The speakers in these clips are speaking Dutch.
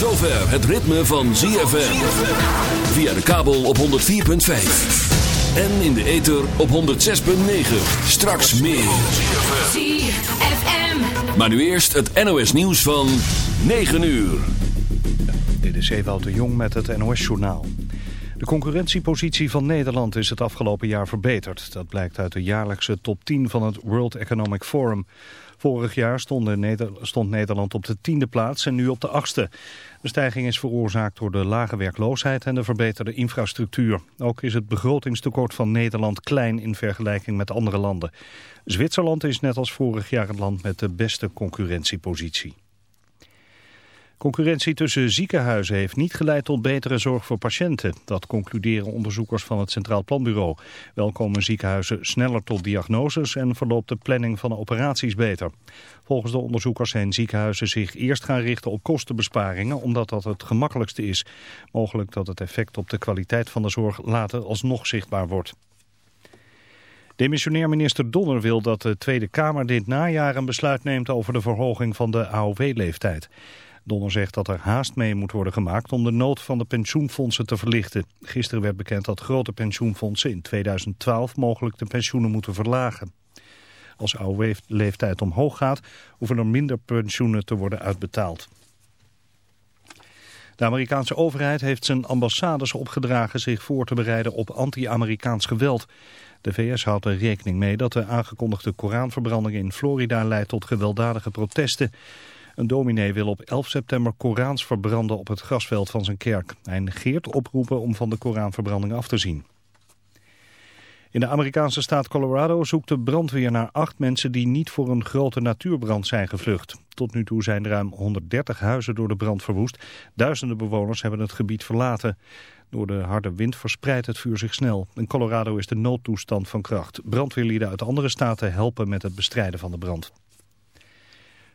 het ritme van ZFM. Via de kabel op 104.5. En in de ether op 106.9. Straks meer. ZFM. Maar nu eerst het NOS nieuws van 9 uur. Dit is Ewout de Jong met het NOS-journaal. De concurrentiepositie van Nederland is het afgelopen jaar verbeterd. Dat blijkt uit de jaarlijkse top 10 van het World Economic Forum. Vorig jaar stond, Nederland op de tiende plaats en nu op de achtste. De stijging is veroorzaakt door de lage werkloosheid en de verbeterde infrastructuur. Ook is het begrotingstekort van Nederland klein in vergelijking met andere landen. Zwitserland is net als vorig jaar het land met de beste concurrentiepositie. Concurrentie tussen ziekenhuizen heeft niet geleid tot betere zorg voor patiënten. Dat concluderen onderzoekers van het Centraal Planbureau. Wel komen ziekenhuizen sneller tot diagnoses en verloopt de planning van operaties beter. Volgens de onderzoekers zijn ziekenhuizen zich eerst gaan richten op kostenbesparingen... omdat dat het gemakkelijkste is. Mogelijk dat het effect op de kwaliteit van de zorg later alsnog zichtbaar wordt. Demissionair minister Donner wil dat de Tweede Kamer dit najaar een besluit neemt over de verhoging van de AOW-leeftijd. Donner zegt dat er haast mee moet worden gemaakt om de nood van de pensioenfondsen te verlichten. Gisteren werd bekend dat grote pensioenfondsen in 2012 mogelijk de pensioenen moeten verlagen. Als AOW-leeftijd omhoog gaat, hoeven er minder pensioenen te worden uitbetaald. De Amerikaanse overheid heeft zijn ambassades opgedragen zich voor te bereiden op anti-Amerikaans geweld. De VS houdt er rekening mee dat de aangekondigde Koranverbranding in Florida leidt tot gewelddadige protesten. Een dominee wil op 11 september Korans verbranden op het grasveld van zijn kerk. Hij negeert oproepen om van de Koranverbranding af te zien. In de Amerikaanse staat Colorado zoekt de brandweer naar acht mensen die niet voor een grote natuurbrand zijn gevlucht. Tot nu toe zijn ruim 130 huizen door de brand verwoest. Duizenden bewoners hebben het gebied verlaten. Door de harde wind verspreidt het vuur zich snel. In Colorado is de noodtoestand van kracht. Brandweerlieden uit andere staten helpen met het bestrijden van de brand.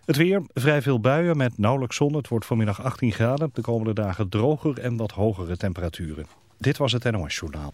Het weer, vrij veel buien met nauwelijks zon. Het wordt vanmiddag 18 graden. De komende dagen droger en wat hogere temperaturen. Dit was het NOS Journaal.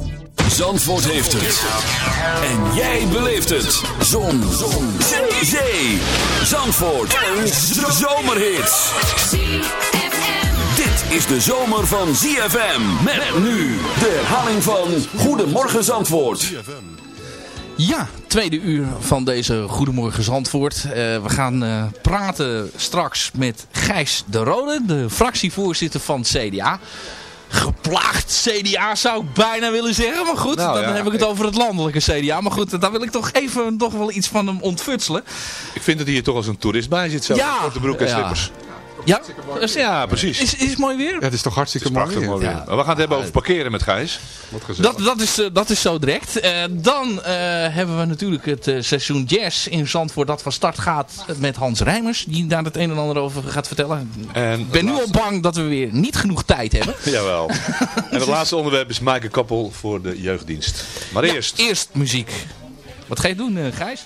Zandvoort heeft het. En jij beleeft het. Zon. Zon. Zee. Zandvoort. Een zomerhit. Dit is de zomer van ZFM. Met nu de herhaling van Goedemorgen Zandvoort. Ja, tweede uur van deze Goedemorgen Zandvoort. Eh, we gaan eh, praten straks met Gijs de Rode, de fractievoorzitter van CDA. Geplaagd CDA zou ik bijna willen zeggen. Maar goed, Nou, dan ja, heb ik het over het landelijke CDA. Maar goed, daar wil ik toch even toch wel iets van hem ontfutselen. Ik vind dat hij hier toch als een toerist bij zit. Zo. Ja. Korte broek en slippers. Ja, Dus ja, precies. is, is het mooi weer? Ja, het is toch hartstikke Het is prachtig mooi. mooi weer. Maar we gaan het hebben over parkeren met Gijs. Wat gezellig. Dat, dat, is, eh, dat is zo direct. Eh, dan eh, hebben we natuurlijk het seizoen jazz in Zandvoort dat van start gaat met Hans Rijmers. Die daar het een en ander over gaat vertellen. En Ik ben nu al bang dat we weer niet genoeg tijd hebben. Jawel. en het laatste onderwerp is Maaike Kappel voor de jeugddienst. Maar eerst. Eerst muziek. Wat ga je doen, Gijs?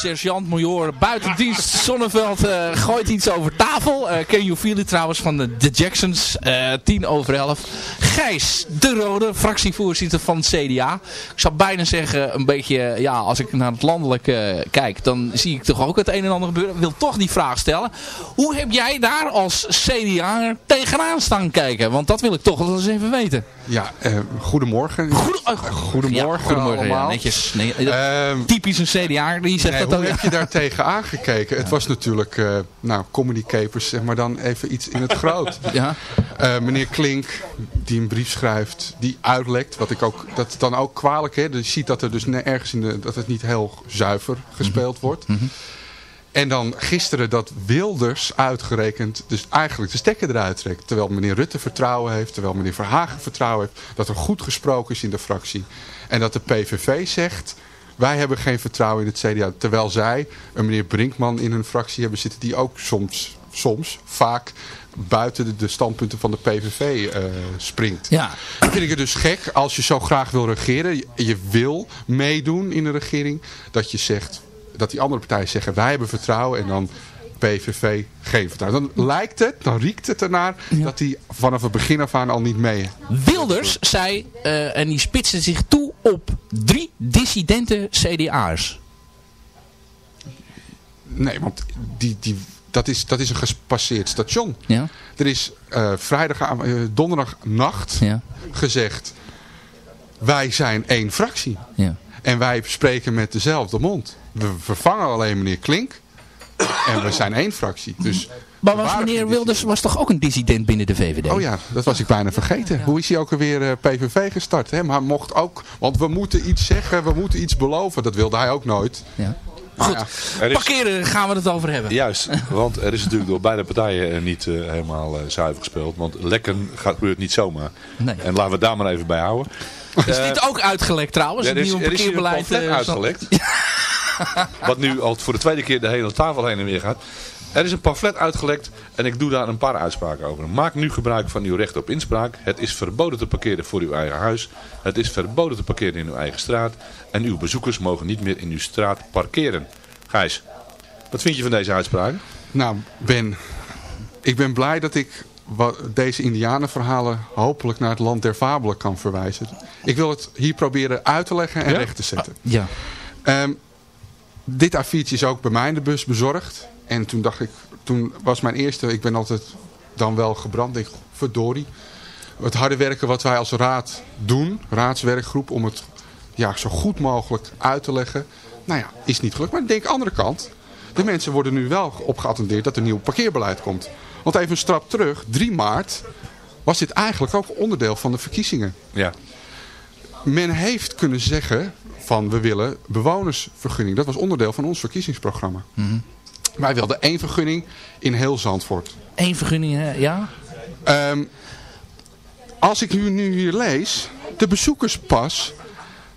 Sergeant-major buitendienst Zonneveld eh, gooit iets over tafel. Eh Can You Feel It trouwens van de, Jacksons. eh 10 over 11. Gijs de Rode, fractievoorzitter van het CDA. Ik zou bijna zeggen, een beetje, ja, als ik naar het landelijk eh, kijk, dan zie ik toch ook het een en ander gebeuren. Ik wil toch die vraag stellen. Hoe heb jij daar als CDA tegenaan staan kijken? Want dat wil ik toch wel eens even weten. Ja, eh, goedemorgen. Goede- oh, goedemorgen, ja, goedemorgen ja, allemaal. netjes. Nee, Ehm, typisch een CDA, die zegt nee, dat hoe ook. heb je daar tegen aangekeken? Het was natuurlijk, eh nou, comedy capers, zeg maar dan even iets in het groot. Ja. Eh, meneer Klink, die een brief schrijft, die uitlekt, wat ik ook, dat dan ook kwalijk, hè. Dus je ziet dat er dus ergens in de, dat het niet heel zuiver gespeeld wordt. En dan gisteren dat Wilders uitgerekend, dus eigenlijk de stekker eruit trekt. Terwijl meneer Rutte vertrouwen heeft, terwijl meneer Verhagen vertrouwen heeft. Dat er goed gesproken is in de fractie. En dat de PVV zegt, wij hebben geen vertrouwen in het CDA. Terwijl zij, een meneer Brinkman in hun fractie hebben zitten die ook soms, soms vaak buiten de, de standpunten van de PVV eh, springt. Ja. Dan vind ik het dus gek als je zo graag wil regeren. Je, je wil meedoen in een regering. Dat je zegt, dat die andere partijen zeggen wij hebben vertrouwen. En dan PVV geen vertrouwen. Dan lijkt het, dan riekt het ernaar dat die vanaf het begin af aan al niet mee. Wilders zei, eh, en die spitste zich toe op drie dissidente CDA'ers. Nee, want die, die, dat, is, dat is een gepasseerd station. Ja. Er is eh vrijdag, eh, donderdagnacht Ja. gezegd wij zijn één fractie. Ja. En wij spreken met dezelfde mond. We vervangen alleen meneer Klink. En we zijn één fractie. Dus Maar was meneer Wilders was toch ook een dissident binnen de VVD? Oh ja, dat was ik bijna vergeten. Hoe is hij ook alweer eh, PVV gestart? Hè? Maar mocht ook, want we moeten iets zeggen, we moeten iets beloven. Dat wilde hij ook nooit. Ja. Maar Goed, ja, Er is- parkeren gaan we het over hebben. Juist, want er is natuurlijk door beide partijen eh, niet eh, helemaal eh, zuiver gespeeld. Want lekken gaat, gebeurt niet zomaar. Nee. En laten we daar maar even bij houden. Is Eh, dit ook uitgelekt trouwens? er het is, nieuwe er is hier een parkeerbeleid. uitgelekt. Wat nu al voor de tweede keer de hele tafel heen en weer gaat. Er is een pamflet uitgelekt en ik doe daar een paar uitspraken over. Maak nu gebruik van uw recht op inspraak. Het is verboden te parkeren voor uw eigen huis. Het is verboden te parkeren in uw eigen straat. En uw bezoekers mogen niet meer in uw straat parkeren. Gijs, wat vind je van deze uitspraak? nou Ben, ik ben blij dat ik deze indianenverhalen hopelijk naar het land der fabelen kan verwijzen. Ik wil het hier proberen uit te leggen en Ja? recht te zetten. Ja. Ehm, dit A4'tje is ook bij mij in de bus bezorgd. En toen dacht ik, toen was mijn eerste, ik ben altijd dan wel gebrand. Ik, verdorie. Het harde werken wat wij als raad doen, raadswerkgroep, om het ja, zo goed mogelijk uit te leggen. Nou ja, is niet gelukt. Maar ik denk, andere kant. De mensen worden nu wel op geattendeerd dat er nieuw parkeerbeleid komt. Want even een strap terug, 3 maart was dit eigenlijk ook onderdeel van de verkiezingen Ja. men heeft kunnen zeggen van we willen bewonersvergunning. Dat was onderdeel van ons verkiezingsprogramma. Wij wilden één vergunning in heel Zandvoort. Eén vergunning, hè? ja? Ehm, als ik nu, nu hier lees, de bezoekerspas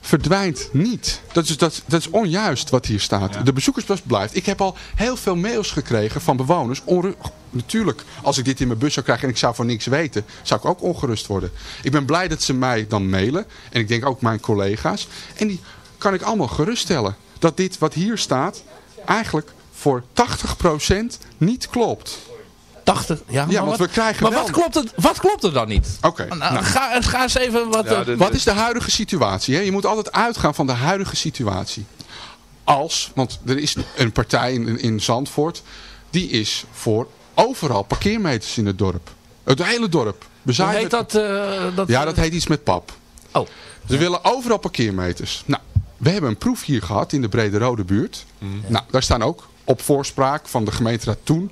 verdwijnt niet. Dat is, dat, dat is onjuist wat hier staat. De bezoekerspas blijft. Ik heb al heel veel mails gekregen van bewoners. Onru- Natuurlijk, als ik dit in mijn bus zou krijgen en ik zou van niks weten, zou ik ook ongerust worden. Ik ben blij dat ze mij dan mailen. En ik denk ook mijn collega's. En die kan ik allemaal geruststellen. Dat dit wat hier staat eigenlijk voor 80% niet klopt. 80, ja. Ja, maar want wat, we krijgen maar wel- wat klopt, het, wat klopt er dan niet? Oké, Nou, nou. ga, ga eens even wat... Ja, eh, de- Wat is de huidige situatie? Hè? Je moet altijd uitgaan van de huidige situatie. Als, want er is een partij in, in Zandvoort, die is voor overal parkeermeters in het dorp. Het hele dorp. hoe heet dat? eh, dat Ja, dat heet iets met pap. Oh, Ze willen overal parkeermeters. Nou, we hebben een proef hier gehad in de Brede Rode buurt. Nou, daar staan ook op voorspraak van de gemeenteraad toen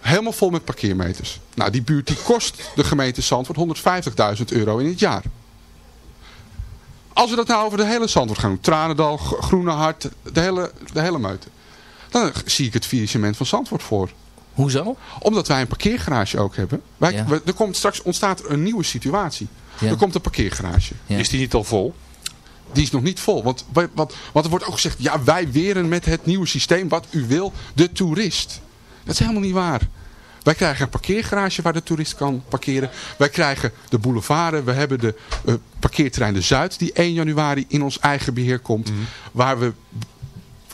helemaal vol met parkeermeters. Nou, die buurt die kost de gemeente Zandvoort 150.000 euro in het jaar. Als we dat nou over de hele Zandvoort gaan doen, Tranendal, Groene Hart, de hele, de hele meute. Dan zie ik het faillissement van Zandvoort voor. hoezo? Omdat wij een parkeergarage ook hebben. Wij, Ja. we- er komt straks ontstaat er een nieuwe situatie. Ja. Er komt een parkeergarage. Ja. Is die niet al vol? Die is nog niet vol. Want, er wordt ook gezegd, ja wij weren met het nieuwe systeem wat u wil, de toerist. Dat is helemaal niet waar. Wij krijgen een parkeergarage waar de toerist kan parkeren. Wij krijgen de boulevarden. We hebben de eh, parkeerterrein de Zuid die 1 januari in ons eigen beheer komt. Waar we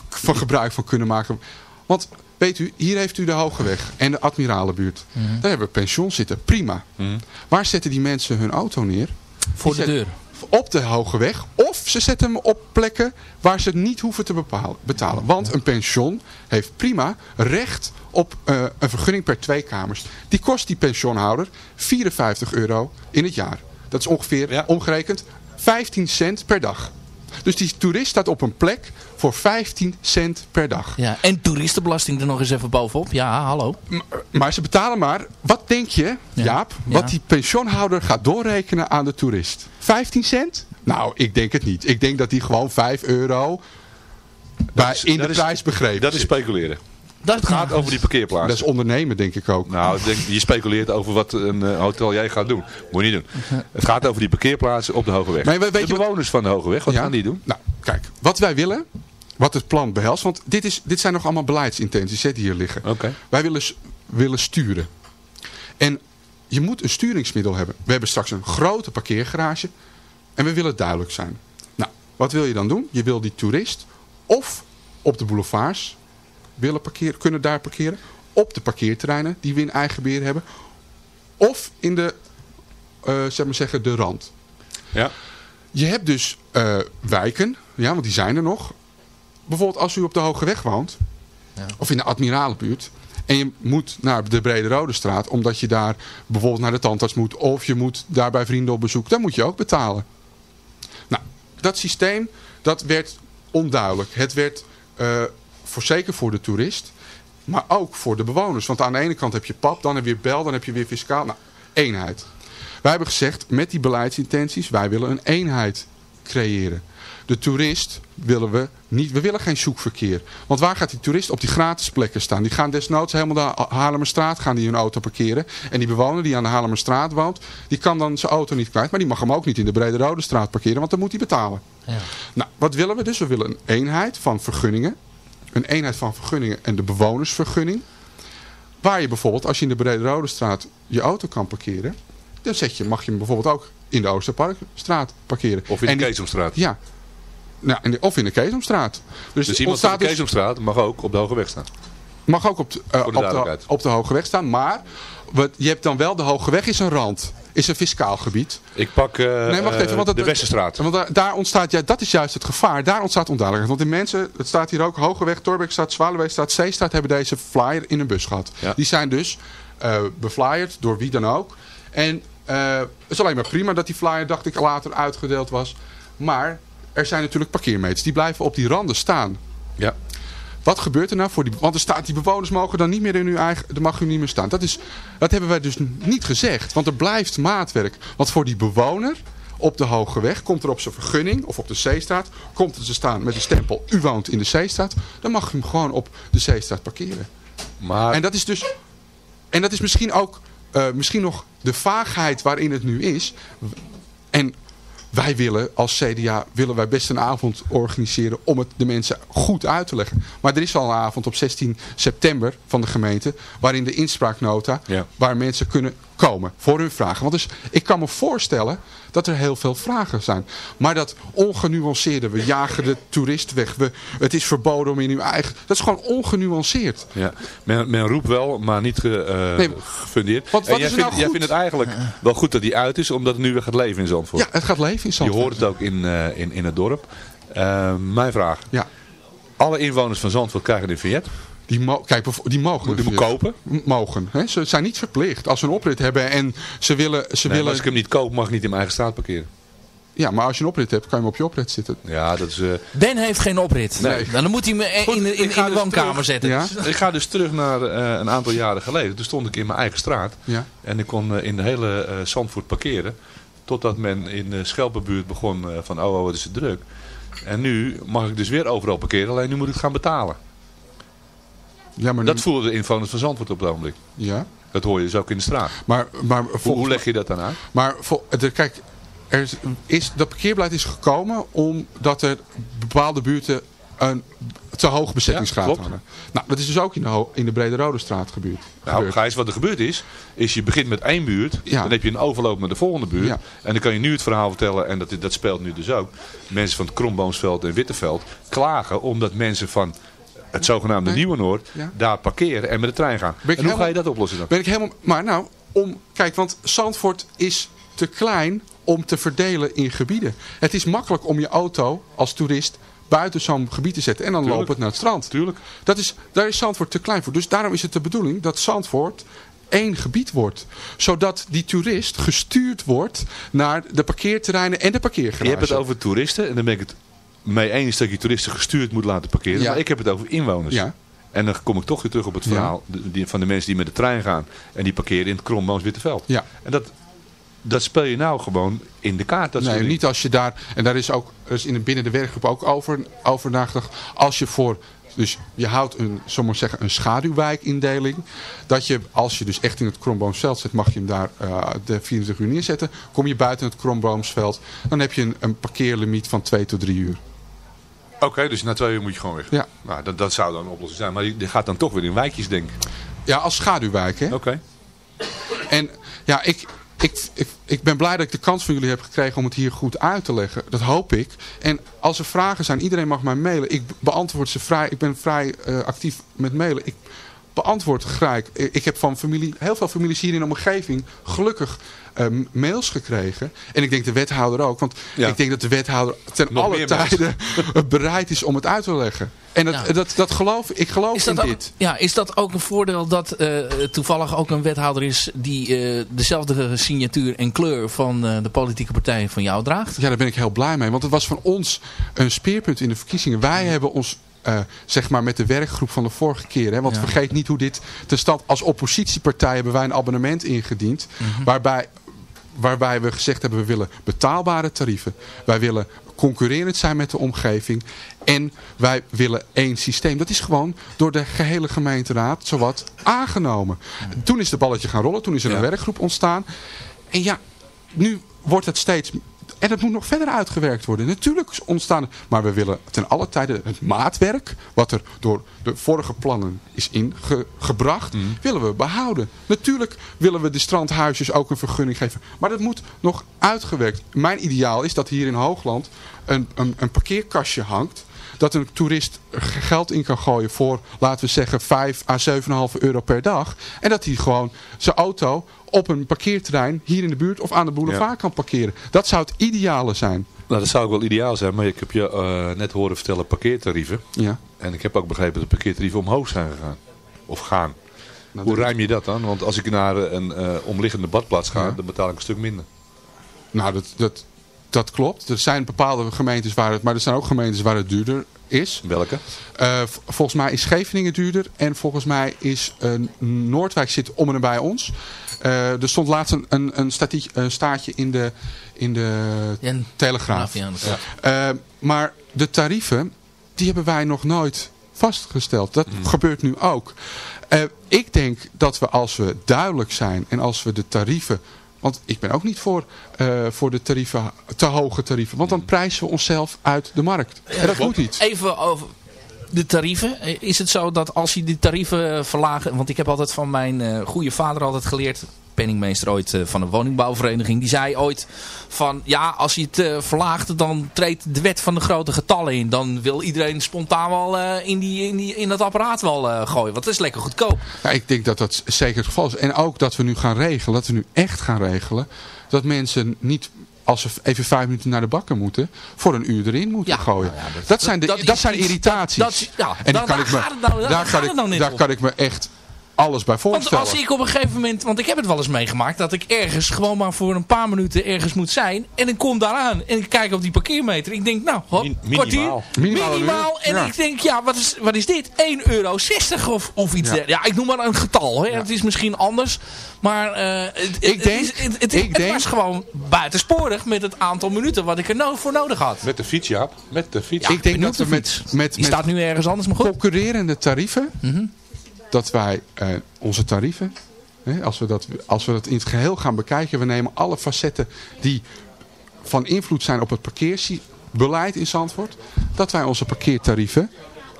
van gebruik van kunnen maken. Want weet u, hier heeft u de Hogeweg en de Admiralenbuurt. Daar hebben we pensioens zitten. Prima. Waar zetten die mensen hun auto neer? Voor Die de zet- deur. Op de Hoge Weg. Of ze zetten hem op plekken waar ze het niet hoeven te betalen. Want een pension heeft prima recht op eh, een vergunning per twee kamers. Die kost die pensioenhouder 54 euro in het jaar. Dat is ongeveer Ja. omgerekend 15 cent per dag. Dus die toerist staat op een plek voor 15 cent per dag. Ja, en toeristenbelasting er nog eens even bovenop. Ja, hallo. M- Maar ze betalen maar, wat denk je, Ja. Jaap, Ja. wat die pensioenhouder gaat doorrekenen aan de toerist? 15 cent? Nou, ik denk het niet. Ik denk dat die gewoon 5 euro bij, is- in de is- prijs begrepen Dat is speculeren. Dat Het gaat over die parkeerplaats. Dat is ondernemen, denk ik ook. Nou, denk, je speculeert over wat een eh, hotel jij gaat doen. Moet je niet doen. Het gaat over die parkeerplaatsen op de Hoge Weg. Maar we- weet de je wat- bewoners van de Hoge Weg, wat Ja? gaan die doen? Nou, kijk, wat wij willen, wat het plan behelst, want dit, is, dit zijn nog allemaal beleidsintenties hè, die hier liggen. Oké. Wij willen, willen sturen. En je moet een sturingsmiddel hebben. We hebben straks een grote parkeergarage en we willen duidelijk zijn. Nou, wat wil je dan doen? Je wil die toerist of op de boulevards willen parkeren, kunnen daar parkeren. Op de parkeerterreinen die we in eigen beheer hebben. Of in de, eh, zeg maar zeggen, de rand. Ja. Je hebt dus eh, wijken, ja, want die zijn er nog. Bijvoorbeeld als u op de Hoge Weg woont, of in de Admiralenbuurt. En je moet naar de Brede Rode Straat, omdat je daar bijvoorbeeld naar de tandarts moet. Of je moet daar bij vrienden op bezoek. Dan moet je ook betalen. Nou, dat systeem, dat werd onduidelijk. Het werd eh, voor, zeker voor de toerist, maar ook voor de bewoners. Want aan de ene kant heb je pap, dan heb je weer bel, dan heb je weer fiscaal. Nou, eenheid. Wij hebben gezegd, met die beleidsintenties, wij willen een eenheid creëren. De toerist willen we niet, we willen geen zoekverkeer. Want waar gaat die toerist op die gratis plekken staan? Die gaan desnoods helemaal naar de Haarlemmerstraat gaan die hun auto parkeren. En die bewoner die aan de Haarlemmerstraat woont, die kan dan zijn auto niet kwijt. Maar die mag hem ook niet in de Brede Rode Straat parkeren, want dan moet hij betalen. Ja. Nou, wat willen we dus? We willen een eenheid van vergunningen. Een eenheid van vergunningen en de bewonersvergunning. Waar je bijvoorbeeld, als je in de Brede Rode Straat je auto kan parkeren, dan zet je, mag je hem bijvoorbeeld ook in de Oosterparkstraat parkeren. Of in de die- Keesomstraat. Ja. Nou, in de- of in de Keesomstraat. Dus, Dus iemand de dus- Keesomstraat mag ook op de Hoge Weg staan. mag ook op de, eh, de op, de, op de Hoge Weg staan. Maar wat, je hebt dan wel, de Hoge Weg is een rand. Is een fiscaal gebied. Ik pak eh, Nee, wacht even. Want eh, de Westerstraat. Want daar, daar ontstaat, ja, dat is juist het gevaar. Daar ontstaat onduidelijkheid. Want de mensen, het staat hier ook, Hogeweg, Torbekstraat, Zwaluweestraat, Zeestraat, hebben deze flyer in een bus gehad. Ja. Die zijn dus eh beflyerd door wie dan ook. En eh, het is alleen maar prima dat die flyer, dacht ik, later uitgedeeld was. Maar er zijn natuurlijk parkeermeters. Die blijven op die randen staan. Ja. Wat gebeurt er nou voor die... Want er staat, die bewoners mogen dan niet meer in uw eigen... Er mag u niet meer staan. Dat, is, dat hebben wij dus niet gezegd. Want er blijft maatwerk. Want voor die bewoner op de Hoge Weg, komt er op zijn vergunning of op de Zeestraat, komt er te staan met de stempel u woont in de Zeestraat, dan mag je hem gewoon op de Zeestraat parkeren. Maar En dat is dus, en dat is misschien ook, eh, misschien nog de vaagheid waarin het nu is. Wij willen als CDA willen wij best een avond organiseren om het de mensen goed uit te leggen. Maar er is al een avond op 16 september van de gemeente waarin de inspraaknota Ja. waar mensen kunnen komen voor hun vragen. Want dus ik kan me voorstellen dat er heel veel vragen zijn. Maar dat ongenuanceerde, we jagen de toerist weg, we, het is verboden om in uw eigen... Dat is gewoon ongenuanceerd. Ja, men, men roept wel, maar niet ge, eh, Nee, gefundeerd. wat- jij, is er vindt, nou jij vindt het eigenlijk wel goed dat die uit is, omdat het nu weer gaat leven in Zandvoort. Ja, het gaat leven in Je Zandvoort. hoort het ook in, eh, in, in het dorp. Eh, mijn vraag. Ja. Alle inwoners van Zandvoort krijgen een vignet. Die, mo kijk, die mogen. Die moet kopen. Mogen. Hè? Ze zijn niet verplicht. Als ze een oprit hebben en ze willen... Ze Nee, willen als ik hem niet koop, mag ik niet in mijn eigen straat parkeren. Ja, maar als je een oprit hebt, kan je hem op je oprit zitten. Ja, dat is... eh, Ben heeft geen oprit. Nee. Nou, dan moet hij me in, in, in, ik ga de dus woonkamer terug. zetten. Ja. Ik ga dus terug naar eh, een aantal jaren geleden. Toen stond ik in mijn eigen straat. Ja. En ik kon eh, in de hele eh, Zandvoort parkeren. Totdat men in de Schelpenbuurt begon eh, van, oh, oh, wat is het druk. En nu mag ik dus weer overal parkeren. Alleen nu moet ik gaan betalen. Ja, maar, Dat nu- voelen de inwoners van Zandvoort op het ogenblik. ja. Dat hoor je dus ook in de straat. maar, maar, Hoe, volgens- hoe leg je dat dan uit? Maar de, kijk, er is, is, dat parkeerbeleid is gekomen omdat er bepaalde buurten een te hoge bezettingsgraad Ja, hadden. Nou, dat is dus ook in de, in de Brede Rode straat gebeurd. Nou. Gijs, wat er gebeurd is, is je begint met één buurt. Ja. Dan heb je een overloop naar de volgende buurt. Ja. En dan kan je nu het verhaal vertellen, en dat, dat speelt nu dus ook. Mensen van het Kromboomsveld en Witteveld klagen omdat mensen van het zogenaamde Nee. Nieuwe Noord Ja. daar parkeren en met de trein gaan. En hoe ga je dat oplossen dan? Ben ik helemaal... Maar nou, om, kijk, want Zandvoort is te klein om te verdelen in gebieden. Het is makkelijk om je auto als toerist buiten zo'n gebied te zetten en dan Tuurlijk. het naar het strand. Tuurlijk. Dat is, daar is Zandvoort te klein voor. Dus daarom is het de bedoeling dat Zandvoort één gebied wordt. Zodat die toerist gestuurd wordt naar de parkeerterreinen en de parkeergarage. Je hebt het over toeristen en dan ben ik het mee eens dat je toeristen gestuurd moet laten parkeren. Ja. Maar ik heb het over inwoners. Ja. En dan kom ik toch weer terug op het verhaal van de mensen die met de trein gaan. En die parkeren in het Kromboons Witteveld. Ja. En dat, dat speel je nou gewoon in de kaart. Dat nee, niet als je daar... En daar is ook is in de, binnen de werkgroep ook over, over nagedacht. Als je voor... Dus je houdt een, zeggen, een schaduwwijkindeling. Dat je, als je dus echt in het Kromboomsveld zit, mag je hem daar eh, de 24 uur neerzetten. Kom je buiten het Kromboomsveld, dan heb je een, een parkeerlimiet van 2 tot 3 uur. Oké, dus na twee uur moet je gewoon weg. Ja. Nou, dat, dat zou dan een oplossing zijn. Maar je, je gaat dan toch weer in wijkjes denken. Ja, als schaduwwijk, hè. Oké. En ja, ik, ik, ik, ik ben blij dat ik de kans van jullie heb gekregen om het hier goed uit te leggen. Dat hoop ik. En als er vragen zijn, iedereen mag mij mailen. Ik beantwoord ze vrij. Ik ben vrij eh, actief met mailen. Ik beantwoord graag. Ik ik heb van familie, heel veel families hier in de omgeving gelukkig eh, mails gekregen. En ik denk de wethouder ook. Want Ja. ik denk dat de wethouder ten Nog alle mails. tijden bereid is om het uit te leggen. En dat, Ja. dat, dat geloof, ik geloof Is in ook, dit. ja, is dat ook een voordeel dat eh, toevallig ook een wethouder is die eh, dezelfde signatuur en kleur van eh, de politieke partij van jou draagt? Ja, daar ben ik heel blij mee. Want het was van ons een speerpunt in de verkiezingen. Wij hebben ons, eh, zeg maar, met de werkgroep van de vorige keer. Hè, want Ja. vergeet niet hoe dit ten stand... Als oppositiepartij hebben wij een abonnement ingediend. Mhm. Waarbij, waarbij we gezegd hebben, we willen betaalbare tarieven. Wij willen concurrerend zijn met de omgeving. En wij willen één systeem. Dat is gewoon door de gehele gemeenteraad zowat aangenomen. Toen is de balletje gaan rollen. Toen is er een Ja. werkgroep ontstaan. En ja, nu wordt het steeds... En het moet nog verder uitgewerkt worden. Natuurlijk ontstaan... Maar we willen ten alle tijde het maatwerk... wat er door de vorige plannen is ingebracht... willen we behouden. Natuurlijk willen we de strandhuisjes ook een vergunning geven. Maar dat moet nog uitgewerkt. Mijn ideaal is dat hier in Hoogland... een, een, een parkeerkastje hangt dat een toerist er geld in kan gooien voor, laten we zeggen, 5 à 7,5 euro per dag. En dat hij gewoon zijn auto op een parkeerterrein hier in de buurt of aan de boulevard Ja. kan parkeren. Dat zou het ideale zijn. Nou, dat zou ook wel ideaal zijn. Maar ik heb je eh, net horen vertellen parkeertarieven. Ja. En ik heb ook begrepen dat de parkeertarieven omhoog zijn gegaan. Of gaan. Nou, Hoe ruim je dat dan? Want als ik naar een eh, omliggende badplaats ga, Ja. dan betaal ik een stuk minder. Nou, dat, dat, dat klopt. Er zijn bepaalde gemeentes waar het, maar er zijn ook gemeentes waar het duurder is. Welke? Eh, volgens mij is Scheveningen duurder. En volgens mij is eh, Noordwijk zit om en nabij ons. Eh, er stond laatst een, een, een, statie- een staartje in de, in de Telegraaf. Ja, Eh, maar de tarieven, die hebben wij nog nooit vastgesteld. Dat gebeurt nu ook. Eh, ik denk dat we als we duidelijk zijn en als we de tarieven... Want ik ben ook niet voor, eh, voor de tarieven, te hoge tarieven. Want dan prijzen we onszelf uit de markt. en dat moet niet. Even over de tarieven. Eh, Is het zo dat als je die tarieven eh, verlagen... Want ik heb altijd van mijn eh, goede vader altijd geleerd... penningmeester ooit eh, van een woningbouwvereniging. Die zei ooit van... Ja, als je het eh, verlaagt, dan treedt de wet van de grote getallen in. Dan wil iedereen spontaan wel eh, in, die, in, die, in dat apparaat wel gooien. Want dat is lekker goedkoop. Ja, ik denk dat dat zeker het geval is. En ook dat we nu gaan regelen, dat we nu echt gaan regelen... dat mensen niet, als ze even vijf minuten naar de bakker moeten... voor een uur erin moeten gooien. dat, zijn, de, dat zijn irritaties. dat- ja, en dan- kan daar ik me, nou- daar daar ik, nou daar kan ik me echt alles bij Want voorstellen. als ik op een gegeven moment, want ik heb het wel eens meegemaakt, dat ik ergens gewoon maar voor een paar minuten ergens moet zijn. En ik kom daar aan en ik kijk op die parkeermeter. Ik denk, nou, hop, Min- kwartier. minimaal. Minimaal. En Ja. ik denk, ja, wat is, wat is dit? 1,60 euro of, of iets Ja. dergelijks. Ja, ik noem maar een getal. Hè. Het is misschien anders. Maar eh, het, Ik het denk- is- het, het- ik het denk- was gewoon buitensporig met het aantal minuten wat ik er no- voor nodig had. Met de fiets, Jaap. Met de fiets. Ja, ik denk dat we met, fiets. met, Die met staat nu ergens anders, maar goed. concurrerende tarieven... Mhm. Dat wij eh, onze tarieven... Hè, als, we dat, als we dat in het geheel gaan bekijken... we nemen alle facetten die van invloed zijn op het parkeerbeleid in Zandvoort... dat wij onze parkeertarieven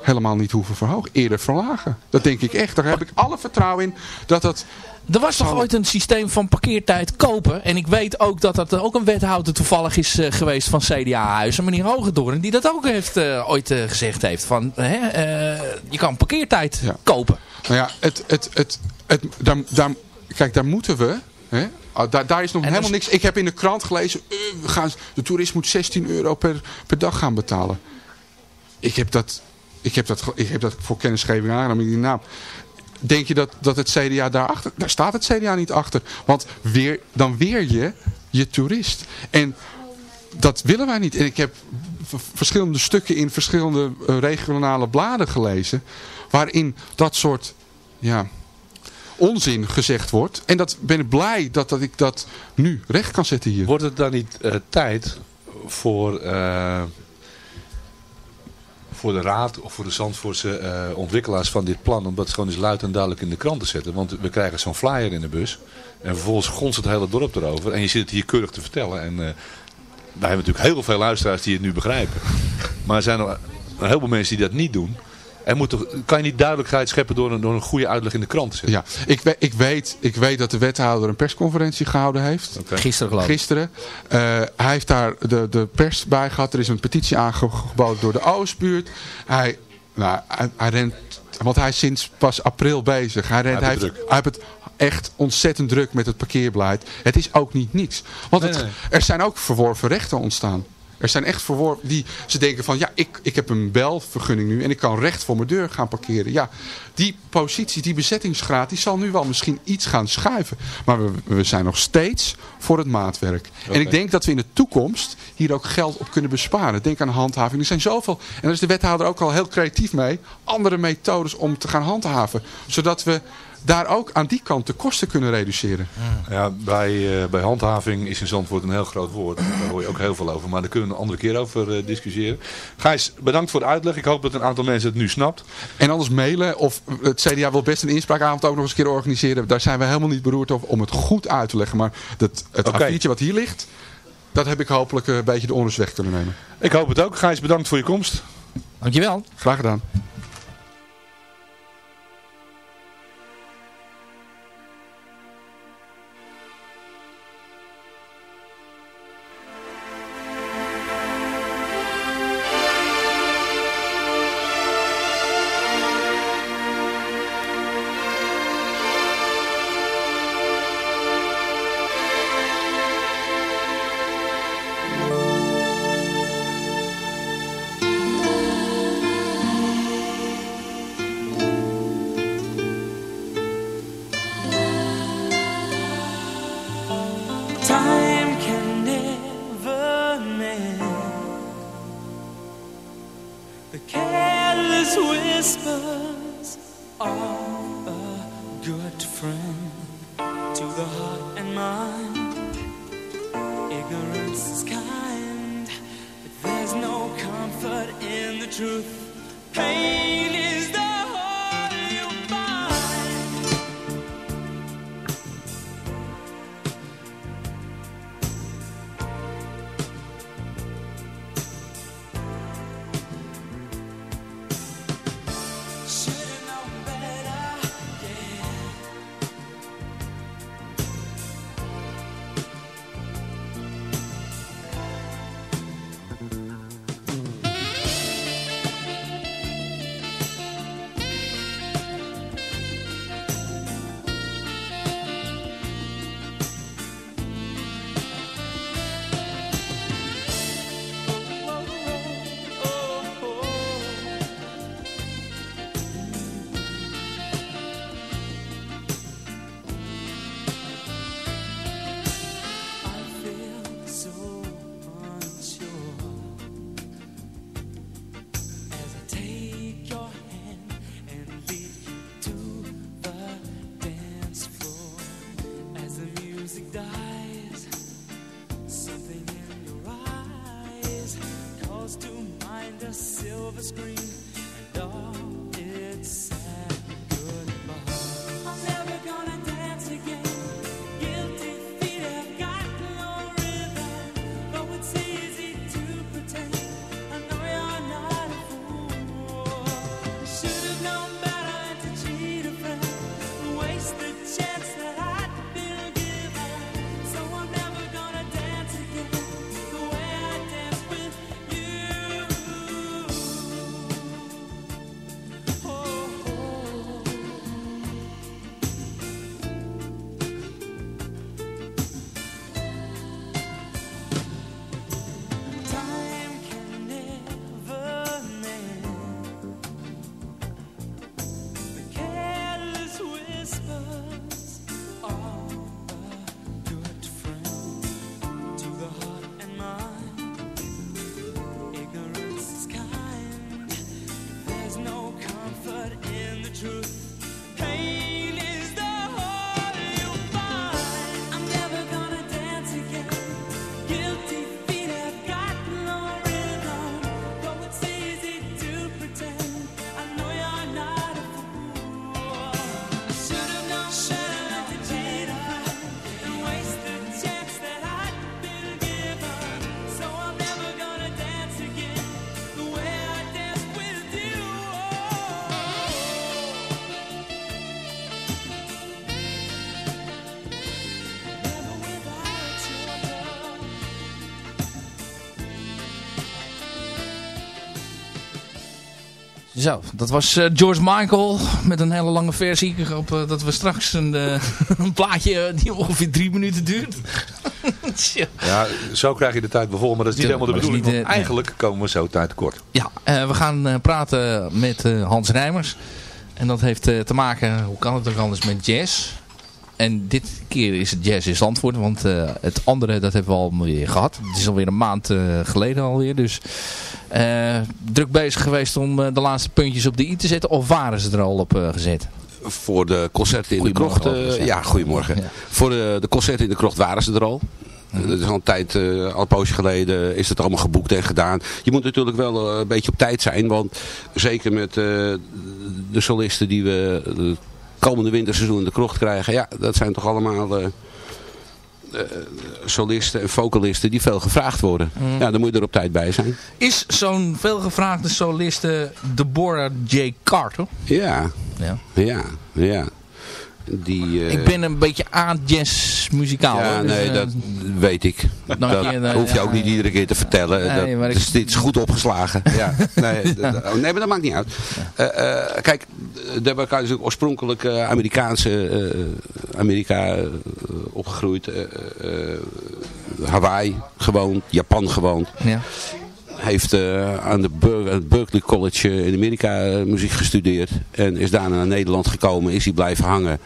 helemaal niet hoeven verhogen. Eerder verlagen. Dat denk ik echt. Daar heb ik alle vertrouwen in dat dat... Er was toch ooit een systeem van parkeertijd kopen. En ik weet ook dat dat ook een wethouder toevallig is eh, geweest van CDA-huizen. Meneer Hogendoorn. Die dat ook heeft, eh, ooit eh, gezegd heeft. Van, hè, je kan parkeertijd Ja. kopen. Nou ja, het, het, het, het, daar, daar, kijk, daar moeten we... Hè, ah, daar, daar is nog En helemaal dus- niks. Ik heb in de krant gelezen... we gaan, de toerist moet 16 euro per, per dag gaan betalen. Ik heb dat, ik heb dat, ik heb dat voor kennisgeving aangenomen. Denk, Nou, denk je dat, dat het CDA daarachter... Daar staat het CDA niet achter. Want weer, dan weer je je toerist. En dat willen wij niet. En ik heb verschillende stukken in verschillende eh, regionale bladen gelezen. Waarin dat soort ja, onzin gezegd wordt. En dat ben ik blij dat, dat ik dat nu recht kan zetten hier. Wordt het dan niet eh, tijd voor, eh, voor de raad of voor de Zandvoortse eh, ontwikkelaars van dit plan... om dat gewoon eens luid en duidelijk in de krant te zetten? Want we krijgen zo'n flyer in de bus en vervolgens gonst het hele dorp erover. En je zit het hier keurig te vertellen. En eh, wij hebben natuurlijk heel veel luisteraars die het nu begrijpen. Maar er zijn nog een heleboel mensen die dat niet doen... Er moet toch, kan je niet duidelijkheid scheppen door een, door een goede uitleg in de krant te zetten? Ja, ik, ik, weet, ik weet dat de wethouder een persconferentie gehouden heeft. Gisteren geloof ik. Gisteren. Eh, hij heeft daar de, de pers bij gehad. Er is een petitie aangeboden door de Oostbuurt. Hij, nou, hij, hij rent, want hij is sinds pas april bezig. Hij, rent, Hij hij, heeft hij heeft het echt ontzettend druk met het parkeerbeleid. Het is ook niet niks. Want Nee, het, nee. er zijn ook verworven rechten ontstaan. Er zijn echt verworven die ze denken van ja, ik, ik heb een belvergunning nu en ik kan recht voor mijn deur gaan parkeren. Ja, die positie, die bezettingsgraad, die zal nu wel misschien iets gaan schuiven. Maar we, we zijn nog steeds voor het maatwerk. En ik denk dat we in de toekomst hier ook geld op kunnen besparen. Denk aan handhaving. Er zijn zoveel, en daar is de wethouder ook al heel creatief mee, andere methodes om te gaan handhaven. Zodat we daar ook aan die kant de kosten kunnen reduceren. Ja, bij, eh, bij handhaving is in Zandvoort een heel groot woord. Daar hoor je ook heel veel over. Maar daar kunnen we een andere keer over eh, discussiëren. Gijs, bedankt voor de uitleg. Ik hoop dat een aantal mensen het nu snapt. En anders mailen of het CDA wil best een inspraakavond ook nog eens een keer organiseren. Daar zijn we helemaal niet beroerd over om het goed uit te leggen. Maar dat, het. A4'tje wat hier ligt, dat heb ik hopelijk eh, een beetje de onrust weg kunnen nemen. Ik hoop het ook. Gijs, bedankt voor je komst. Dankjewel. Graag gedaan. Zo, dat was eh, George Michael met een hele lange versie. Ik hoop eh, dat we straks een, eh, een plaatje die ongeveer drie minuten duurt. Ja, zo krijg je de tijd bijvoorbeeld, maar dat is niet Ja, helemaal de bedoeling. niet, eigenlijk komen we zo tijd tekort. Ja, we gaan praten met Hans Rijmers. En dat heeft te maken, hoe kan het ook anders, met jazz. En dit keer is het jazz in Zandvoort, want eh, het andere dat hebben we al gehad. Het is alweer een maand eh, geleden alweer, dus eh, druk bezig geweest om de laatste puntjes op de i te zetten. Of waren ze er al op gezet? Voor de concerten in de krocht. ja. goedemorgen. Ja. Voor de, de concerten in de krocht waren ze er al. Dat is al een tijd, al een poosje geleden is het allemaal geboekt en gedaan. Je moet natuurlijk wel een beetje op tijd zijn. Want zeker met de solisten die we komende winterseizoen in de krocht krijgen. Ja, dat zijn toch allemaal eh, eh, solisten en vocalisten die veel gevraagd worden. Mhm. Ja, dan moet je er op tijd bij zijn. Is zo'n veelgevraagde soliste Deborah J. Carter? Ja, Ja. ja, ja. Die, eh, Ik ben een beetje aan jazzmuzikaal. Ja, dus, nee, eh, dat weet ik. Dat je, eh, hoef je ook niet iedere keer te vertellen. Nee, dat, ik- dus dit is goed opgeslagen. ja. Nee, dat- oh, nee, maar dat maakt niet uit. Kijk, Deborah Carter is ook oorspronkelijk eh, Amerikaanse, Amerika opgegroeid. Hawaii gewoond, Japan gewoond. Ja. Heeft eh, aan de Ber- het Berkeley College eh, in Amerika eh, muziek gestudeerd. En is daarna naar Nederland gekomen. Is hij blijven hangen.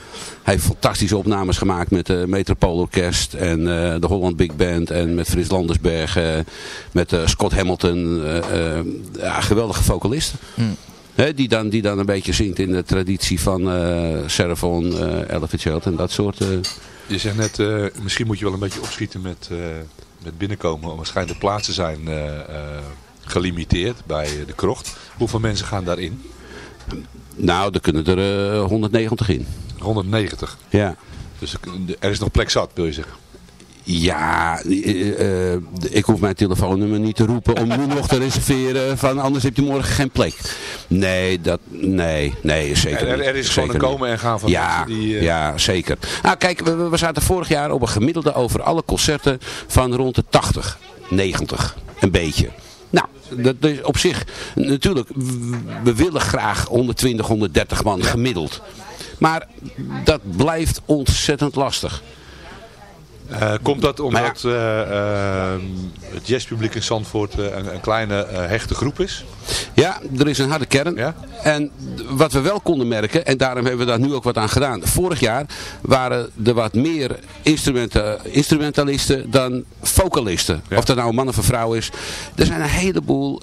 Hij heeft fantastische opnames gemaakt met de Metropoolorkest. En eh, de Holland Big Band. En met Frits Landersberg. eh, met eh, Scott Hamilton. eh, eh, ja, geweldige vocalisten. Hm. Hè, die, dan, die dan een beetje zingt in de traditie van eh Serafon, eh Ella Fitzgerald en dat soort... eh, Je zegt net, eh, misschien moet je wel een beetje opschieten met, eh, met binnenkomen. Waarschijnlijk de plaatsen zijn eh, eh, gelimiteerd bij eh, de krocht. Hoeveel mensen gaan daarin? nou, er kunnen er eh, 190 in. 190. Ja. Dus er is nog plek zat, wil je zeggen. Ja, eh, eh, ik hoef mijn telefoonnummer niet te roepen om nu nog te reserveren van anders heb je morgen geen plek. Nee, dat, nee, nee, zeker Er, er is gewoon een komen en gaan van ja, mensen die... eh, ja, zeker. Nou, kijk, we, we zaten vorig jaar op een gemiddelde over alle concerten van rond de 80, 90, een beetje. Nou, dat is op zich, natuurlijk, we willen graag 120, 130 man gemiddeld. Maar dat blijft ontzettend lastig. Eh, komt dat omdat eh, eh, het jazzpubliek in Zandvoort een, een kleine hechte groep is? Ja, er is een harde kern. En wat we wel konden merken, en daarom hebben we daar nu ook wat aan gedaan. Vorig jaar waren er wat meer instrumenta instrumentalisten dan vocalisten. Of dat nou een man of een vrouw is. Er zijn een heleboel,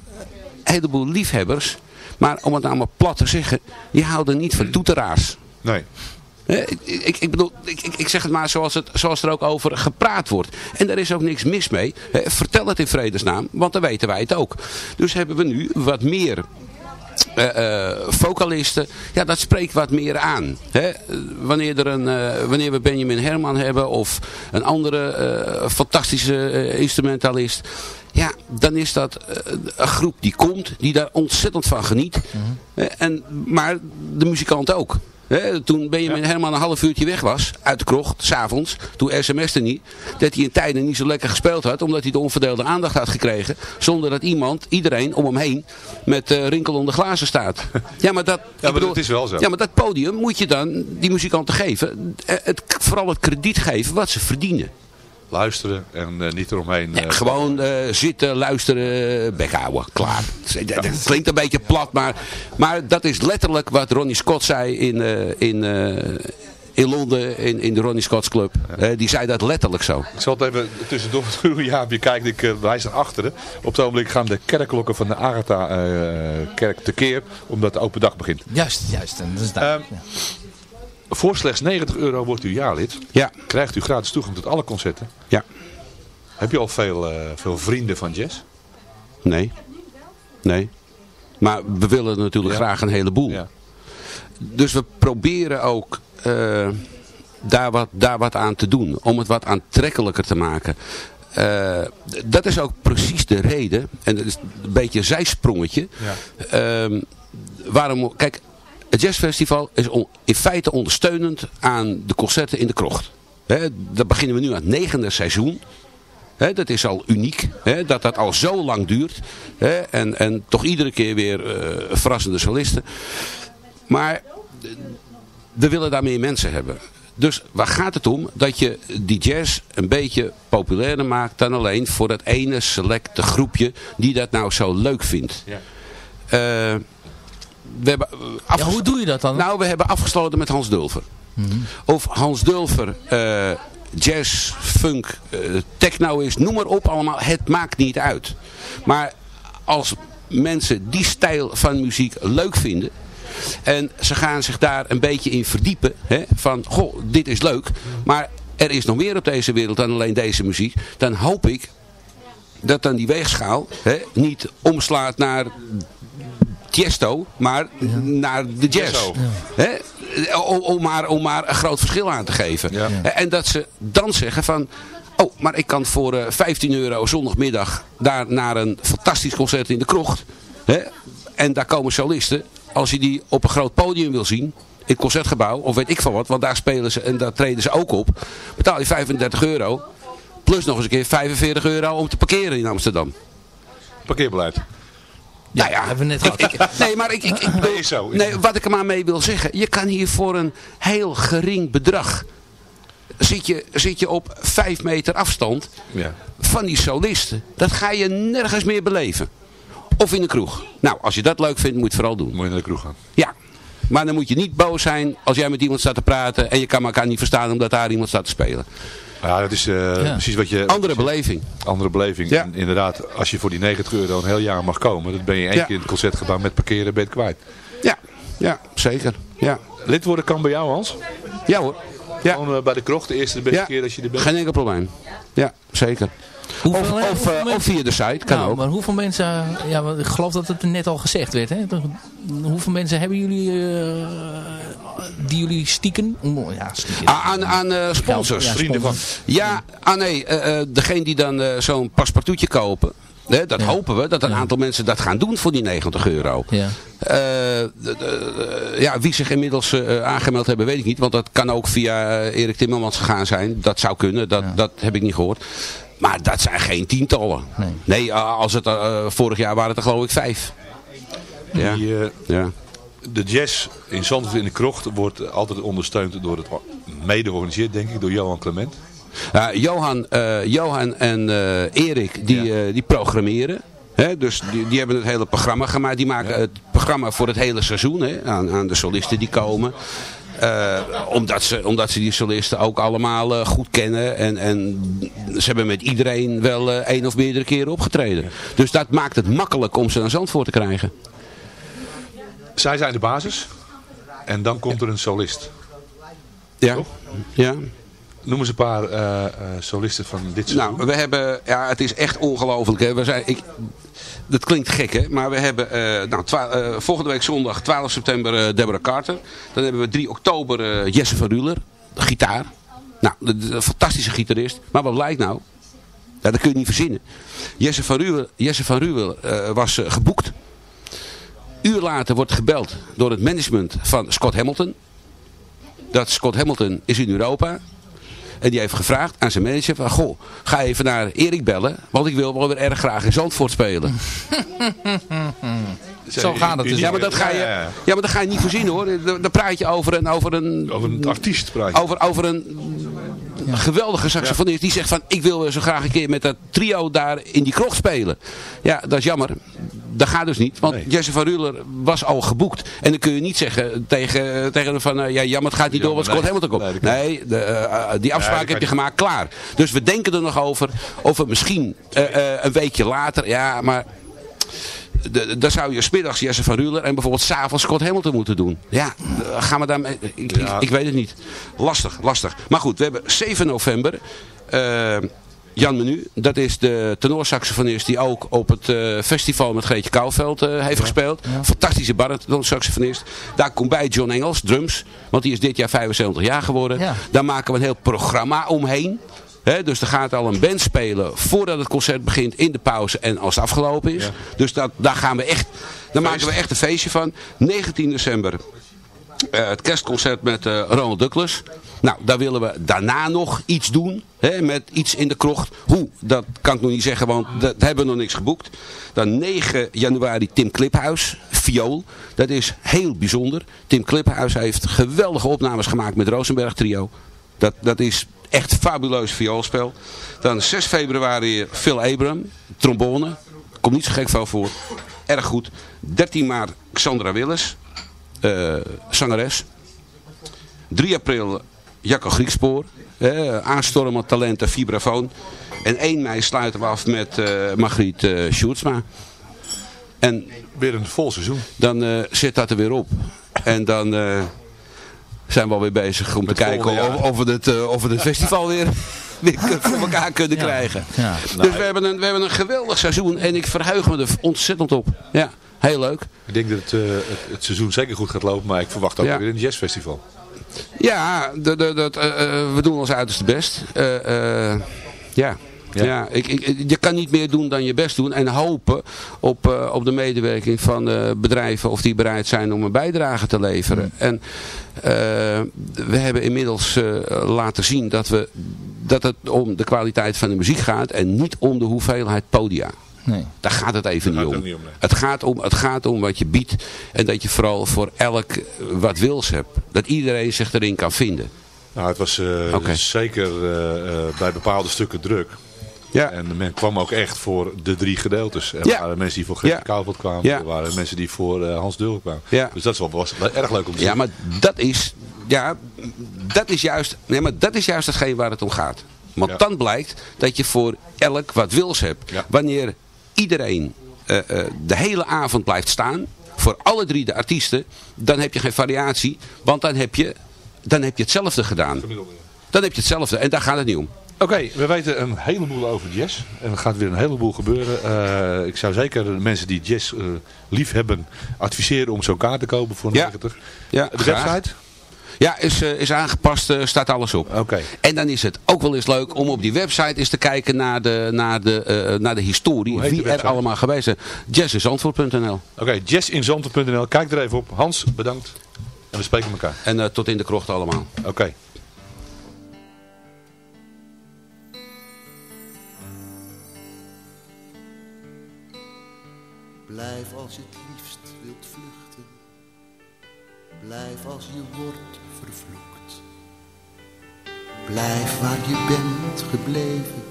heleboel liefhebbers. Maar om het nou maar plat te zeggen, die houden niet van toeteraars. Nee. Ik, ik, bedoel, ik, ik, zeg het maar zoals, het, zoals er ook over gepraat wordt. En daar is ook niks mis mee. Vertel het in vredesnaam, want dan weten wij het ook. Dus hebben we nu wat meer eh, eh, vocalisten. Ja, dat spreekt wat meer aan. Hè? Wanneer, er een, eh, wanneer we Benjamin Herman hebben of een andere fantastische instrumentalist. Ja, dan is dat een groep die komt, die daar ontzettend van geniet. Eh, en, maar de muzikant ook. Hè, toen Benjamin Herman een half uurtje weg was, uit de krocht, s'avonds, toen sms'te niet, dat hij in tijden niet zo lekker gespeeld had, omdat hij de onverdeelde aandacht had gekregen, zonder dat iemand, iedereen om hem heen, met eh rinkelende glazen staat. Ja, maar dat, ik maar bedoel, dat is wel zo. Ja, maar dat podium moet je dan die muzikanten geven, eh, het, vooral het krediet geven wat ze verdienen. Luisteren en eh, niet eromheen. Ja, eh, gewoon eh, zitten, luisteren, bek houden. Klaar. Dat klinkt een beetje plat, maar, maar dat is letterlijk wat Ronnie Scott zei in, eh, in, eh, in Londen, in, in de Ronnie Scott's Club. Die zei dat letterlijk zo. Ik zal het even tussendoor doen. Ja, je kijkt, ik uh, wijs naar achteren. Op het ogenblik gaan de kerkklokken van de Agatha-kerk tekeer, omdat de open dag begint. Juist, juist. En dat is duidelijk. ja. Voor slechts 90 euro wordt u jaarlid. Ja. Krijgt u gratis toegang tot alle concerten. Ja. Heb je al veel, eh, veel vrienden van jazz? Nee. Nee. Maar we willen natuurlijk Ja. graag een heleboel. Dus we proberen ook eh, daar, wat, daar wat aan te doen. Om het wat aantrekkelijker te maken. Eh, dat is ook precies de reden. En dat is een beetje een zijsprongetje. Ehm, waarom, kijk, het jazzfestival is in feite ondersteunend aan de concerten in de krocht. Hè, daar beginnen we nu aan het negende seizoen. Dat is al uniek, dat dat al zo lang duurt. En, en toch iedere keer weer eh, verrassende solisten. Maar eh, we willen daar meer mensen hebben. Dus waar gaat het om? Dat je die jazz een beetje populairder maakt dan alleen voor dat ene selecte groepje die dat nou zo leuk vindt. Ja. Eh, we hebben Ja, hoe doe je dat dan? nou, we hebben afgesloten met Hans Dulfer. Of Hans Dulfer eh, jazz, funk, eh, techno is, noem maar op allemaal. Het maakt niet uit. Maar als mensen die stijl van muziek leuk vinden... en ze gaan zich daar een beetje in verdiepen... Hè, van, goh, dit is leuk... maar er is nog meer op deze wereld dan alleen deze muziek... dan hoop ik dat dan die weegschaal hè, niet omslaat naar Tiesto, maar naar de jazz. Om, om, maar, om maar een groot verschil aan te geven. En dat ze dan zeggen van... Oh, maar ik kan voor eh, 15 euro zondagmiddag daar naar een fantastisch concert in de krocht. Hè? En daar komen solisten. Als je die op een groot podium wil zien, in het concertgebouw, of weet ik van wat, want daar spelen ze en daar treden ze ook op. Betaal je 35 euro. Plus nog eens een keer 45 euro om te parkeren in Amsterdam. Parkeerbeleid. Ja, ja. Hebben we net gehad. Ik- nee, maar ik, ik, ik Nee, zo. nee, wat ik er maar mee wil zeggen. Je kan hier voor een heel gering bedrag. Zit je, zit je op 5 meter afstand Ja. van die solisten. Dat ga je nergens meer beleven. Of in de kroeg. Nou, als je dat leuk vindt, moet je het vooral doen. Moet je naar de kroeg gaan. Ja. Maar dan moet je niet boos zijn als jij met iemand staat te praten en je kan elkaar niet verstaan omdat daar iemand staat te spelen. Ja, dat is eh, precies wat je... Andere beleving. Andere beleving. Ja. En inderdaad, als je voor die 90 euro een heel jaar mag komen, dan ben je één Ja. keer in het concertgebouw met parkeren ben je het kwijt. Ja, ja zeker. Ja. Lid worden kan bij jou, Hans? Ja hoor. Ja. Gewoon eh, bij de krocht, de eerste de beste Ja. keer als je er bent. Geen enkel probleem. Ja, zeker. Hoeveel, Of, of, mensen- of via de site, kan nou, ook. maar hoeveel mensen, ja, ik geloof dat het net al gezegd werd, hè? Hoeveel mensen hebben jullie, eh, die jullie stieken? Ja, stieken. Ah, aan aan eh, sponsors. Ja, Vrienden van. Ja, ah nee, eh, eh, degene die dan zo'n paspartoutje kopen. Hè, dat hopen we, dat een aantal mensen dat gaan doen voor die 90 euro. Ja. Eh, ja, wie zich inmiddels eh, aangemeld hebben, weet ik niet. Want dat kan ook via Erik Timmermans gegaan zijn. Dat zou kunnen, dat, dat heb ik niet gehoord. Maar dat zijn geen tientallen. Nee, eh, als het, eh, vorig jaar waren het er geloof ik vijf. Ja. Die, eh, ja. de jazz in Zandvoort in de krocht wordt altijd ondersteund door het mede georganiseerd, denk ik, door Johan Clement. Ja, Johan, eh, Johan en eh, Erik die, eh, die programmeren. Hè, dus die, die hebben het hele programma gemaakt. Die maken het programma voor het hele seizoen. Hè, aan, aan de solisten die komen. Eh, omdat, ze, omdat ze die solisten ook allemaal eh, goed kennen. En, en ze hebben met iedereen wel eh, één of meerdere keren opgetreden. Dus dat maakt het makkelijk om ze naar Zandvoort te krijgen. Zij zijn de basis. En dan komt er een solist. Ja. ja. Noem eens een paar eh, eh, solisten van dit seizoen. Nou, we hebben, ja, het is echt ongelooflijk. We ik, dat klinkt gek, hè? Maar we hebben eh, nou, volgende week zondag 12 september Deborah Carter. Dan hebben we 3 oktober Jesse van Ruler, gitaar. Nou, een fantastische gitarist. Maar wat blijkt nou? Ja, dat kun je niet verzinnen. Jesse van Ruwer, Jesse van Ruwer was geboekt. Uur later wordt gebeld door het management van Scott Hamilton. Dat Scott Hamilton is in Europa. En die heeft gevraagd aan zijn manager van, goh, ga even naar Erik bellen, want ik wil wel weer erg graag in Zandvoort spelen. Zo gaat het dus. Ja, maar dat ga je, ja, maar dat ga je niet voorzien hoor. Dan praat je over een, over een, Over een artiest praat je. over, over een geweldige saxofonist die zegt van, ik wil zo graag een keer met dat trio daar in die krocht spelen. Ja, dat is jammer. Dat gaat dus niet, want Jesse van Ruler was al geboekt. En dan kun je niet zeggen tegen, tegen hem van, eh, ja jammer, het gaat niet door, want Scott nee. Hamilton komt. Nee, Nee, de, eh, eh, die afspraak heb je gemaakt, klaar. Dus we denken er nog over, of we misschien eh, eh, een weekje later, ja, maar... Dan zou je smiddags Jesse van Ruler en bijvoorbeeld s'avonds Scott Hamilton moeten doen. Ja, eh, gaan we daarmee... Ik, ik, ik weet het niet. Lastig, lastig. Maar goed, we hebben 7 november... eh, Jan Menu, dat is de tenorsaxofonist die ook op het eh, festival met Greetje Kouwveld heeft gespeeld. Fantastische barrentenorsaxofonist. Daar komt bij John Engels, drums, want die is dit jaar 75 jaar geworden. Ja. Daar maken we een heel programma omheen. Dus er gaat al een band spelen voordat het concert begint in de pauze en als het afgelopen is. Dus dat, daar gaan we echt, daar maken we echt een feestje van. 19 december eh, het kerstconcert met eh, Ronald Douglas. Nou, daar willen we daarna nog iets doen. Hè, met iets in de krocht. Hoe? Dat kan ik nog niet zeggen, want dat hebben we nog niks geboekt. Dan 9 januari Tim Kliphuis, viool. Dat is heel bijzonder. Tim Kliphuis heeft geweldige opnames gemaakt met Rosenberg Trio. Dat, dat is echt fabuleus vioolspel. Dan 6 februari Phil Abram, trombone. Komt niet zo gek veel voor. Erg goed. 13 maart Xandra Willis, eh, zangeres. 3 april Jacco Griekspoor. Eh, aanstormend talenten, vibrafoon. En 1 mei sluiten we af met eh Margriet eh Sjoerdsma. En Weer een vol seizoen. dan eh, zit dat er weer op. En dan eh, zijn we alweer bezig om Met te kijken of, we het, eh, of we het festival weer, weer voor elkaar kunnen krijgen. Ja. Dus we hebben, een, we hebben een geweldig seizoen en ik verheug me er ontzettend op. Ja, heel leuk. Ik denk dat het, eh, het, het seizoen zeker goed gaat lopen, maar ik verwacht ook Ja. weer een jazzfestival. Ja, de, de, dat, eh, we doen ons uiterste best. Eh, eh, ja. Ja, ik, ik, je kan niet meer doen dan je best doen en hopen op, eh, op de medewerking van eh, bedrijven of die bereid zijn om een bijdrage te leveren. En eh, we hebben inmiddels eh, laten zien dat, we, dat het om de kwaliteit van de muziek gaat en niet om de hoeveelheid podia. Nee. Daar gaat het even niet gaat om. het niet om, nee. Het gaat om. Het gaat om wat je biedt en dat je vooral voor elk wat wils hebt. Dat iedereen zich erin kan vinden. Nou, het was eh, zeker eh, eh, bij bepaalde stukken druk. Ja. En men kwam ook echt voor de drie gedeeltes. Er Ja. waren mensen die voor Gertje Ja. Kwamen. Ja. Er waren mensen die voor eh, Hans Dul kwamen. Dus dat is wel, was erg leuk om te zien. Ja, maar dat is, ja, dat is juist, nee, maar dat is juist hetgeen waar het om gaat. Want dan blijkt dat je voor elk wat wils hebt. Wanneer iedereen eh, eh, de hele avond blijft staan, voor alle drie de artiesten, dan heb je geen variatie. Want dan heb je, dan heb je hetzelfde gedaan. Dan heb je hetzelfde en daar gaat het niet om. Oké, we weten een heleboel over jazz. En er gaat weer een heleboel gebeuren. Eh, ik zou zeker de mensen die jazz eh, lief hebben adviseren om zo'n kaart te kopen voor 90. Ja, de graag. website? Ja, is, eh, is aangepast, staat alles op. Oké. En dan is het ook wel eens leuk om op die website eens te kijken naar de, naar de, naar de historie. De Wie er allemaal geweest zijn. Jazzisantwoord.nl Oké, jazzinzandvoort.nl. Kijk er even op. Hans, bedankt. En we spreken elkaar. En tot in de krocht allemaal. Oké. Blijf als je het liefst wilt vluchten. Blijf als je wordt vervloekt. Blijf waar je bent gebleven.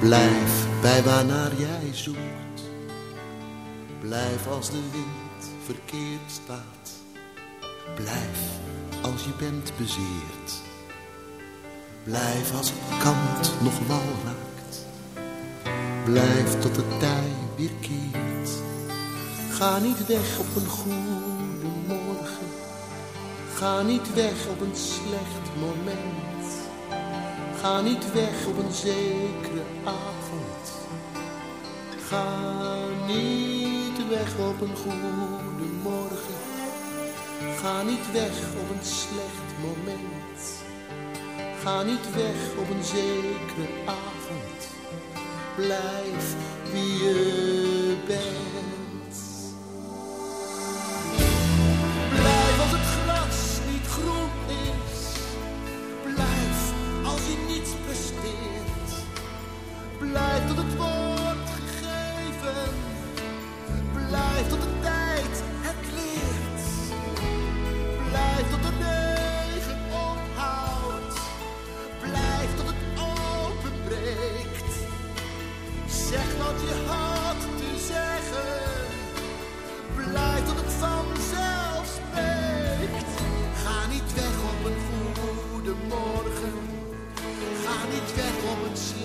Blijf bij waarnaar jij zoekt. Blijf als de wind verkeerd staat. Blijf als je bent bezeerd. Blijf als het kant nog wal raakt. Blijf tot de tij Ga niet weg op een goede morgen. Ga niet weg op een slecht moment. Ga niet weg op een zekere avond. Ga niet weg op een goede morgen. Ga niet weg op een slecht moment. Ga niet weg op een zekere avond. Blijf wie je bent.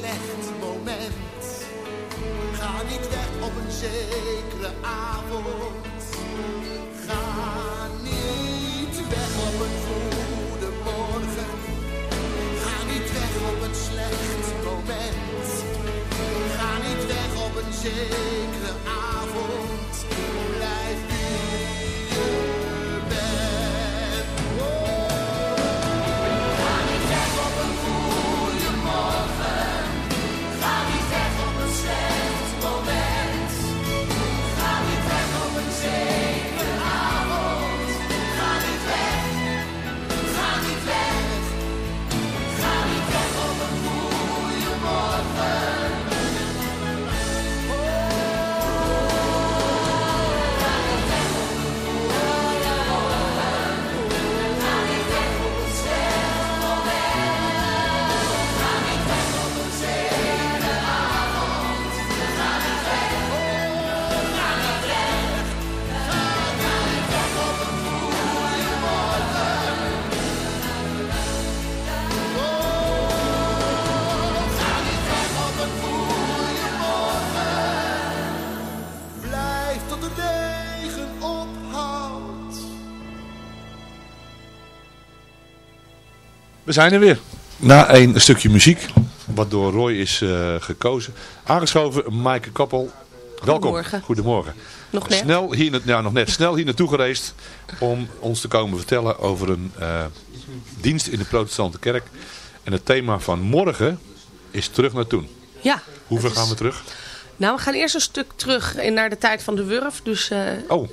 Slecht moment. Ga niet weg op een zekere avond. Ga niet weg op een goede morgen. Ga niet weg op een slecht moment. Ga niet weg op een zekere avond. We zijn er weer. Na een stukje muziek, wat door Roy is eh, gekozen. Aangeschoven, Maaike Kappel. Welkom. Goedemorgen. Goedemorgen. Nog net? Snel hier, na- ja, nog net. Snel hier naartoe gereisd om ons te komen vertellen over een eh, dienst in de protestante kerk. En het thema van morgen is terug naar toen. Ja. Hoeveel het is- gaan we terug? Nou, we gaan eerst een stuk terug in naar de tijd van de Wurf. Dus eh, Oh.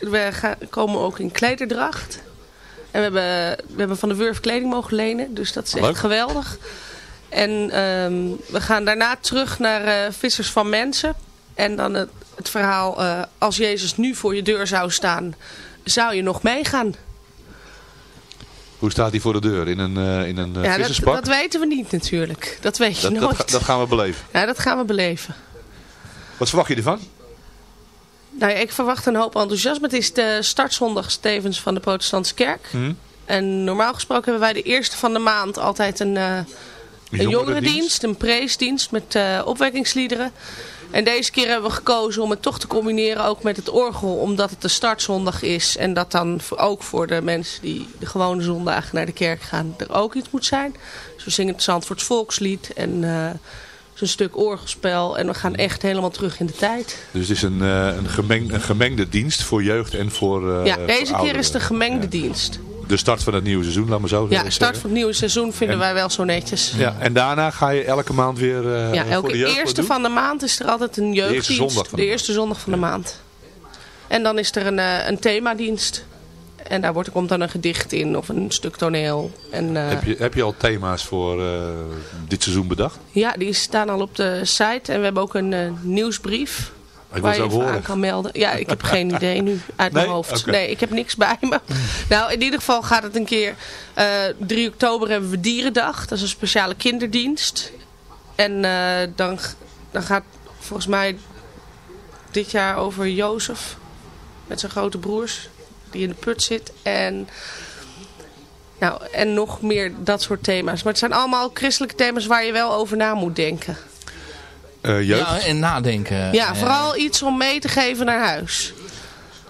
we gaan, komen ook in klederdracht. En we hebben, we hebben van de Wurf kleding mogen lenen. Dus dat is echt Leuk. geweldig. En ehm, we gaan daarna terug naar eh, Vissers van Mensen. En dan het, het verhaal, eh, als Jezus nu voor je deur zou staan, zou je nog meegaan? Hoe staat hij voor de deur? In een, eh, in een ja, dat, visserspak? dat weten we niet natuurlijk. Dat weet je dat, nooit. dat, dat gaan we beleven. Ja, dat gaan we beleven. Wat verwacht je ervan? Nou ja, ik verwacht een hoop enthousiasme. Het is de startzondag Stevens van de Protestantse Kerk. Hm? En normaal gesproken hebben wij de eerste van de maand altijd een, eh, een jongerendienst? een preesdienst met eh, opwekkingsliederen. En deze keer hebben we gekozen om het toch te combineren ook met het orgel. Omdat het de startzondag is. En dat dan ook voor de mensen die de gewone zondagen naar de kerk gaan er ook iets moet zijn. Dus we zingen het Zandvoorts volkslied en eh, zo'n stuk orgelspel. En we gaan echt helemaal terug in de tijd. Dus het is een, eh, een, gemeng, een gemengde dienst voor jeugd en voor eh, ja, voor deze keer is de gemengde dienst. De start van het nieuwe seizoen, laat maar zo Ja, zeggen. start van het nieuwe seizoen vinden En- wij wel zo netjes. Ja, en daarna ga je elke maand weer eh Ja, voor de elke eerste van de maand is er altijd een jeugddienst. de de eerste zondag van de maand. En dan is er een, een themadienst. En daar wordt, komt dan een gedicht in of een stuk toneel. En, eh, Heb je, heb je al thema's voor eh, dit seizoen bedacht? Ja, die staan al op de site. En we hebben ook een eh, nieuwsbrief. wil waar je aan kan melden. Ja, ik heb geen idee nu uit mijn hoofd. Nee, ik heb niks bij me. Nou, in ieder geval gaat het een keer... eh 3 oktober hebben we Dierendag. Dat is een speciale kinderdienst. En dan, dan gaat volgens mij dit jaar over Jozef. Met zijn grote broers. Die in de put zit. En... Nou, en nog meer dat soort thema's. Maar het zijn allemaal christelijke thema's waar je wel over na moet denken. Eh, jeugd? Ja, en nadenken. Ja, Eh, vooral iets om mee te geven naar huis.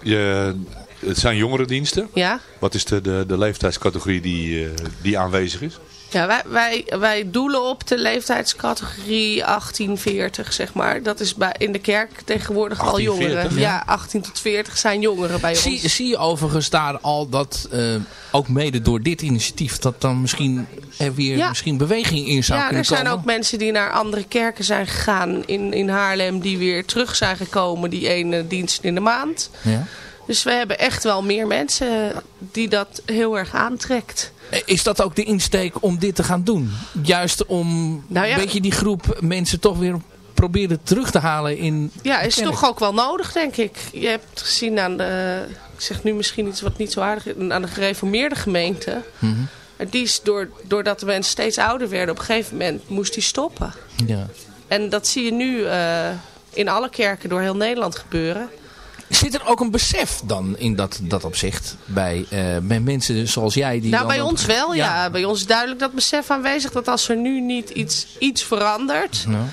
Je, het zijn jongerendiensten. Ja? Wat is de, de, de leeftijdscategorie die, eh, die aanwezig is? Ja, wij, wij, wij doelen op de leeftijdscategorie 1840, zeg maar. Dat is bij, in de kerk tegenwoordig al 1840, jongeren. ja. Ja. 18 tot 40 zijn jongeren bij ons. Zie, zie je overigens daar al dat, eh, ook mede door dit initiatief, dat dan misschien er weer Ja. misschien beweging in zou ja, kunnen er zijn komen? ook mensen die naar andere kerken zijn gegaan in, in Haarlem... die weer terug zijn gekomen, die ene dienst in de maand. Ja. Dus we hebben echt wel meer mensen die dat heel erg aantrekt. Is dat ook de insteek om dit te gaan doen? Juist om Nou ja. een beetje die groep mensen toch weer proberen terug te halen in Ja, is toch ook wel nodig, denk ik. Je hebt gezien aan de, ik zeg nu misschien iets wat niet zo aardig is, aan de gereformeerde gemeente. Mhm. En Die is door, doordat de mensen steeds ouder werden, op een gegeven moment moest die stoppen. Ja. En dat zie je nu eh, in alle kerken door heel Nederland gebeuren. Zit er ook een besef dan in dat, dat opzicht bij, eh, bij mensen zoals jij? Die nou, bij ons wel, ja. Bij ons is duidelijk dat besef aanwezig dat als er nu niet iets, iets verandert, Nou.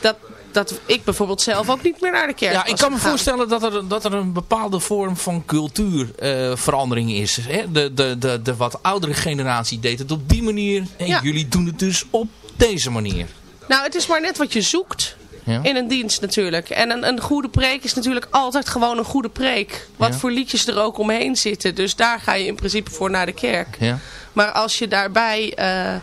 dat, dat ik bijvoorbeeld zelf ook niet meer naar de kerk Ja, ik kan me gegaan. voorstellen dat er, dat er een bepaalde vorm van cultuurverandering is. Hè? De, de, de, de wat oudere generatie deed het op die manier. En Ja. jullie doen het dus op deze manier. Nou, het is maar net wat je zoekt. Ja. In een dienst natuurlijk. En een, een goede preek is natuurlijk altijd gewoon een goede preek. Wat Ja. voor liedjes er ook omheen zitten. Dus daar ga je in principe voor naar de kerk. Ja. Maar als je daarbij eh,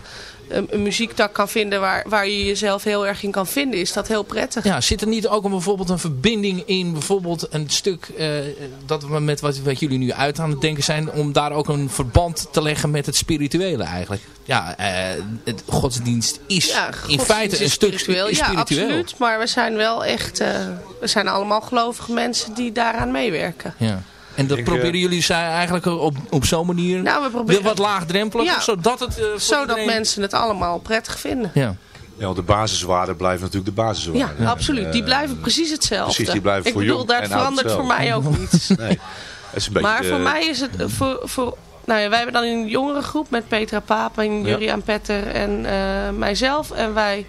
een, een muziektak kan vinden waar, waar je jezelf heel erg in kan vinden, is dat heel prettig. Ja, zit er niet ook een, bijvoorbeeld een verbinding in, bijvoorbeeld een stuk eh, dat we met wat, wat jullie nu uit aan het denken zijn, om daar ook een verband te leggen met het spirituele eigenlijk? Ja, eh, het godsdienst is Ja, in feite is een stuk spiritueel. Ja, absoluut. Maar we zijn wel echt, eh, we zijn allemaal gelovige mensen die daaraan meewerken. Ja. En dat Ik, proberen eh, jullie zij eigenlijk op, op zo'n manier Nou, we proberen- weer wat laagdrempelig, Ja. zodat het eh, voor Zodat iedereen- mensen het allemaal prettig vinden. Ja. Ja, want de basiswaarden blijven natuurlijk de basiswaarden. Ja, absoluut. Die Eh, blijven precies hetzelfde. Precies, die blijven ik voor bedoel, jong daar verandert voor mij ook niets. Nee, het is een beetje Maar de- voor mij is het... Voor, voor, nou ja, wij hebben dan een jongere groep met Petra Paap en Ja. Juriaan Petter en eh, mijzelf. En wij...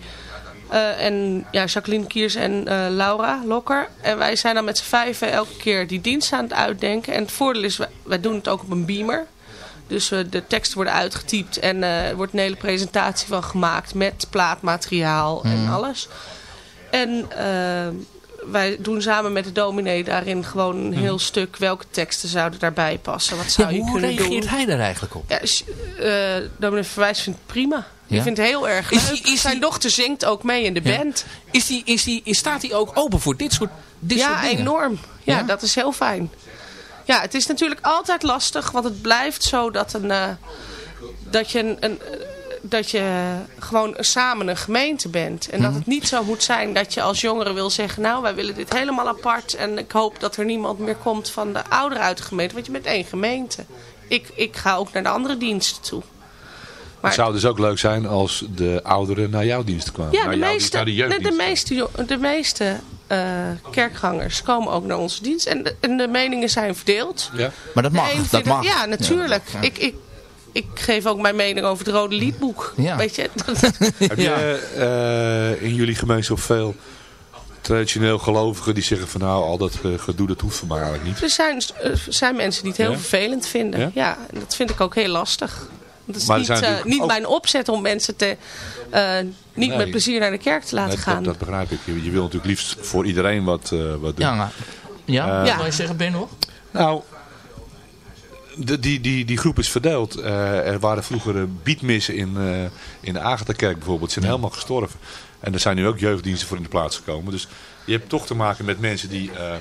eh, en ja, Jacqueline Kiers en eh, Laura Lokker. En wij zijn dan met z'n vijven elke keer die dienst aan het uitdenken. En het voordeel is, wij, wij doen het ook op een beamer. Dus eh, de teksten worden uitgetypt en er wordt een hele presentatie van gemaakt met plaatmateriaal en Mhm. alles. En wij doen samen met de dominee daarin gewoon een heel stuk welke teksten zouden daarbij passen. Wat zou Ja, je hoe kunnen reageert doen? hij daar eigenlijk op? Ja, dominee Verwijs vindt het prima. Die Ja? vindt het heel erg Is leuk. die- is Zijn dochter zingt ook mee in de Ja. band. Is die, is die, is, staat hij ook open voor dit soort, dit ja, soort dingen? enorm. Ja, dat is heel fijn. Ja, het is natuurlijk altijd lastig, want het blijft zo dat, een, eh, dat je een, een, eh, dat je gewoon samen een gemeente bent. En dat Mhm. het niet zo moet zijn dat je als jongere wil zeggen... nou, wij willen dit helemaal apart... en ik hoop dat er niemand meer komt van de ouderen uit de gemeente. Want je bent één gemeente. Ik, ik ga ook naar de andere diensten toe. Het zou dus ook leuk zijn als de ouderen naar jouw dienst kwamen. Ja, naar de jouw meeste, de meeste, de meeste eh, kerkgangers komen ook naar onze dienst. En de, en de meningen zijn verdeeld. Ja. Maar dat mag, dat mag. Ja, natuurlijk. Ja. Ik, ik, ik geef ook mijn mening over het rode liedboek. Ja. Weet je? Heb je eh, in jullie gemeenschap veel traditioneel gelovigen die zeggen van nou, al dat eh, gedoe, dat hoeft voor mij eigenlijk niet. Er zijn, er zijn mensen die het heel Ja? vervelend vinden. Ja? Ja? en dat vind ik ook heel lastig. Het is Maar niet, eh, natuurlijk niet ook- mijn opzet om mensen te, eh, niet Nee. met plezier naar de kerk te laten Nee, gaan. dat, dat begrijp ik. Je, je wil natuurlijk liefst voor iedereen wat, eh, wat doen. Ja, maar- ja, wat wil je zeggen Ben nog? Nou, de, die, die, die groep is verdeeld. Eh, er waren vroeger biedmissen in, eh, in de Agatha-kerk bijvoorbeeld. Ze zijn helemaal gestorven. En er zijn nu ook jeugddiensten voor in de plaats gekomen. Dus je hebt toch te maken met mensen die, eh,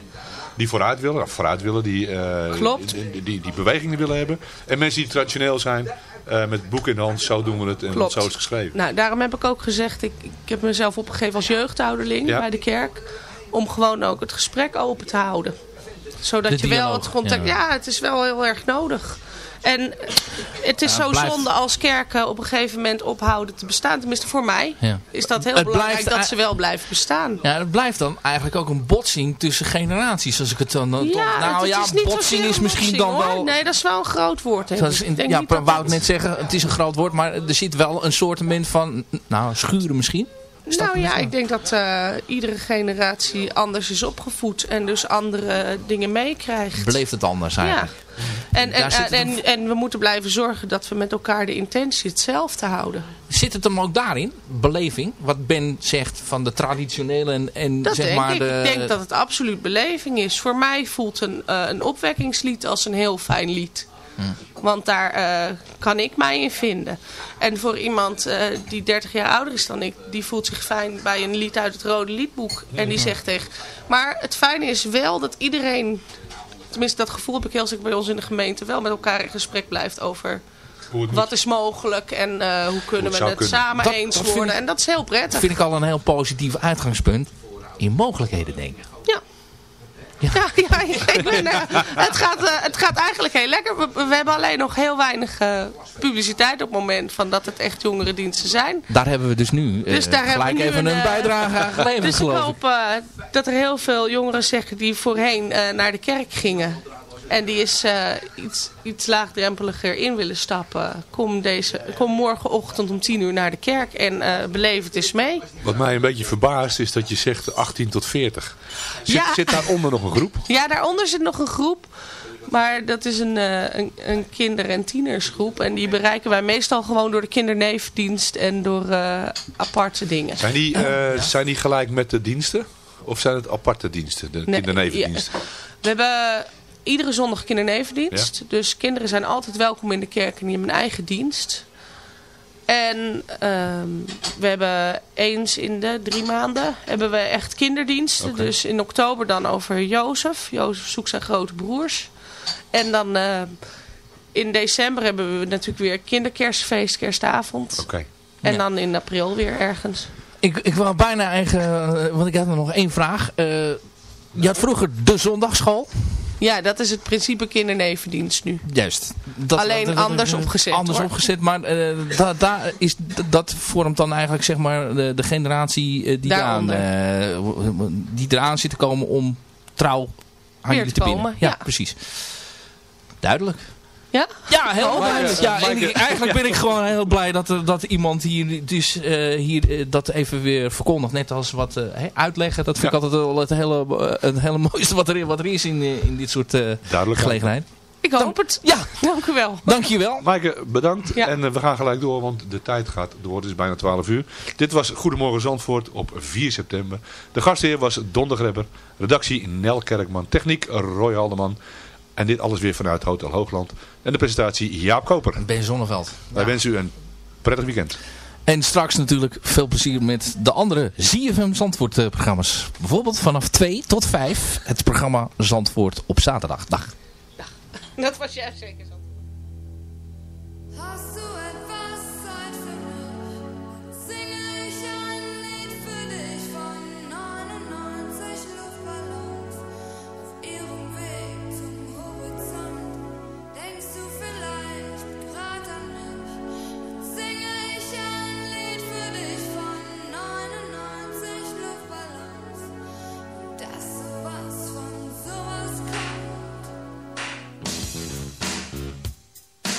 die vooruit willen. Of vooruit willen, die, eh, Klopt. Die, die, die bewegingen willen hebben. En mensen die traditioneel zijn. eh, met boek in de hand, zo doen we het en Klopt. zo is het geschreven. Nou, daarom heb ik ook gezegd, ik, ik heb mezelf opgegeven als jeugdouderling Ja. bij de kerk. Om gewoon ook het gesprek open te houden. Zodat De je wel het contact... ja. Ja. het is wel heel erg nodig. En het is Ja, zo blijft- zonde als kerken op een gegeven moment ophouden te bestaan. Tenminste voor mij Ja. is dat heel Het belangrijk blijft- dat ze wel blijven bestaan. Ja, het blijft dan eigenlijk ook een botsing tussen generaties. Als ik het dan... dan- Ja, nou het ja, is niet botsing is misschien botsing, dan hoor. wel... Nee, dat is wel een groot woord. Dat ik. is in- ja, ik dat wou dat- het net zeggen, het is een groot woord, maar er zit wel een soort van, nou, schuren misschien. Nou ja, ik denk dat eh, iedere generatie anders is opgevoed en dus andere dingen meekrijgt. Beleeft het anders Ja. eigenlijk. En, en, en, en, en we moeten blijven zorgen dat we met elkaar de intentie hetzelfde houden. Zit het hem ook daarin, beleving? Wat Ben zegt van de traditionele en, en Dat zeg denk maar ik. de... Ik denk dat het absoluut beleving is. Voor mij voelt een, eh, een opwekkingslied als een heel fijn lied. Want daar eh, kan ik mij in vinden. En voor iemand eh, die 30 jaar ouder is dan ik, die voelt zich fijn bij een lied uit het Rode Liedboek. En die zegt tegen. Maar het fijne is wel dat iedereen, tenminste dat gevoel heb ik heel zeker bij ons in de gemeente, wel met elkaar in gesprek blijft over wat is mogelijk en eh, hoe kunnen we het kunnen. samen Dat- eens dat worden. ik- En dat is heel Dat prettig. vind ik al een heel positief uitgangspunt. In mogelijkheden denken. Ja. Ja, ja, ik ben, het, gaat, eh, het gaat eigenlijk heel lekker. We, we hebben alleen nog heel weinig eh, publiciteit op het moment van dat het echt jongerendiensten zijn. Daar hebben we dus nu eh, Dus daar gelijk nu even een, bijdrage aan geleverd, Dus ik hoop dat er heel veel jongeren zeggen die voorheen naar de kerk gingen. En die is eh, iets, iets laagdrempeliger in willen stappen. Kom, deze, kom morgenochtend om 10 uur naar de kerk en eh, beleef het eens mee. Wat mij een beetje verbaast is dat je zegt 18 tot 40. Zit, Ja. zit daaronder nog een groep? Ja, daaronder zit nog een groep. Maar dat is een, eh, een, een kinder- en tienersgroep. En die bereiken wij meestal gewoon door de kinderneefdienst en door aparte dingen. Zijn die, zijn die gelijk met de diensten? Of zijn het aparte diensten, de Nee, kindernevendiensten? We hebben iedere zondag kindernevendienst. Dus kinderen zijn altijd welkom in de kerk en die hebben een eigen dienst. En ehm, we hebben eens in de drie maanden hebben we echt kinderdiensten. Dus in oktober dan over Jozef. Jozef zoekt zijn grote broers. En dan eh, in december hebben we natuurlijk weer kinderkerstfeest, kerstavond. Oké. En Ja. dan in april weer ergens. Ik, ik wou bijna eigen, eh, want ik had nog één vraag. Eh, je had vroeger de zondagschool. Ja, dat is het principe kindernevendienst nu. Juist. Dat, Alleen dat- dat- anders opgezet, Anders hoor. opgezet, maar da, da is, dat vormt dan eigenlijk zeg maar de, de generatie eh, die, eraan, Daaronder. eh, die eraan zit te komen om trouw aan Weer jullie te te binden. komen, Ja, ja. precies. Duidelijk. Ja? Ja, heel Oh, duidelijk. Ja, ik- eigenlijk ben ik gewoon heel blij dat, er- dat iemand hier, dus, eh, hier eh, dat even weer verkondigt. Net als wat eh, hè, uitleggen. Dat vind ik altijd wel het hele, eh, het hele mooiste wat er, wat er is in, eh, in dit soort eh Duidelijk. gelegenheid. Ik hoop het. Ja, Dank u wel. dankjewel. Maaike, bedankt. Ja. En eh, we gaan gelijk door, want de tijd gaat door. Het is bijna 12 uur. Dit was Goedemorgen Zandvoort op 4 september. De gastheer was Don de Grebber. Redactie Nel Kerkman. Techniek Roy Haldeman. En dit alles weer vanuit Hotel Hoogland. En de presentatie Jaap Koper. Ben Zonneveld. Wij wensen u een prettig weekend. En straks natuurlijk veel plezier met de andere ZFM Zandvoort programma's. Bijvoorbeeld vanaf 2 tot 5 het programma Zandvoort op zaterdag. Dag. Dat was juist zeker zo.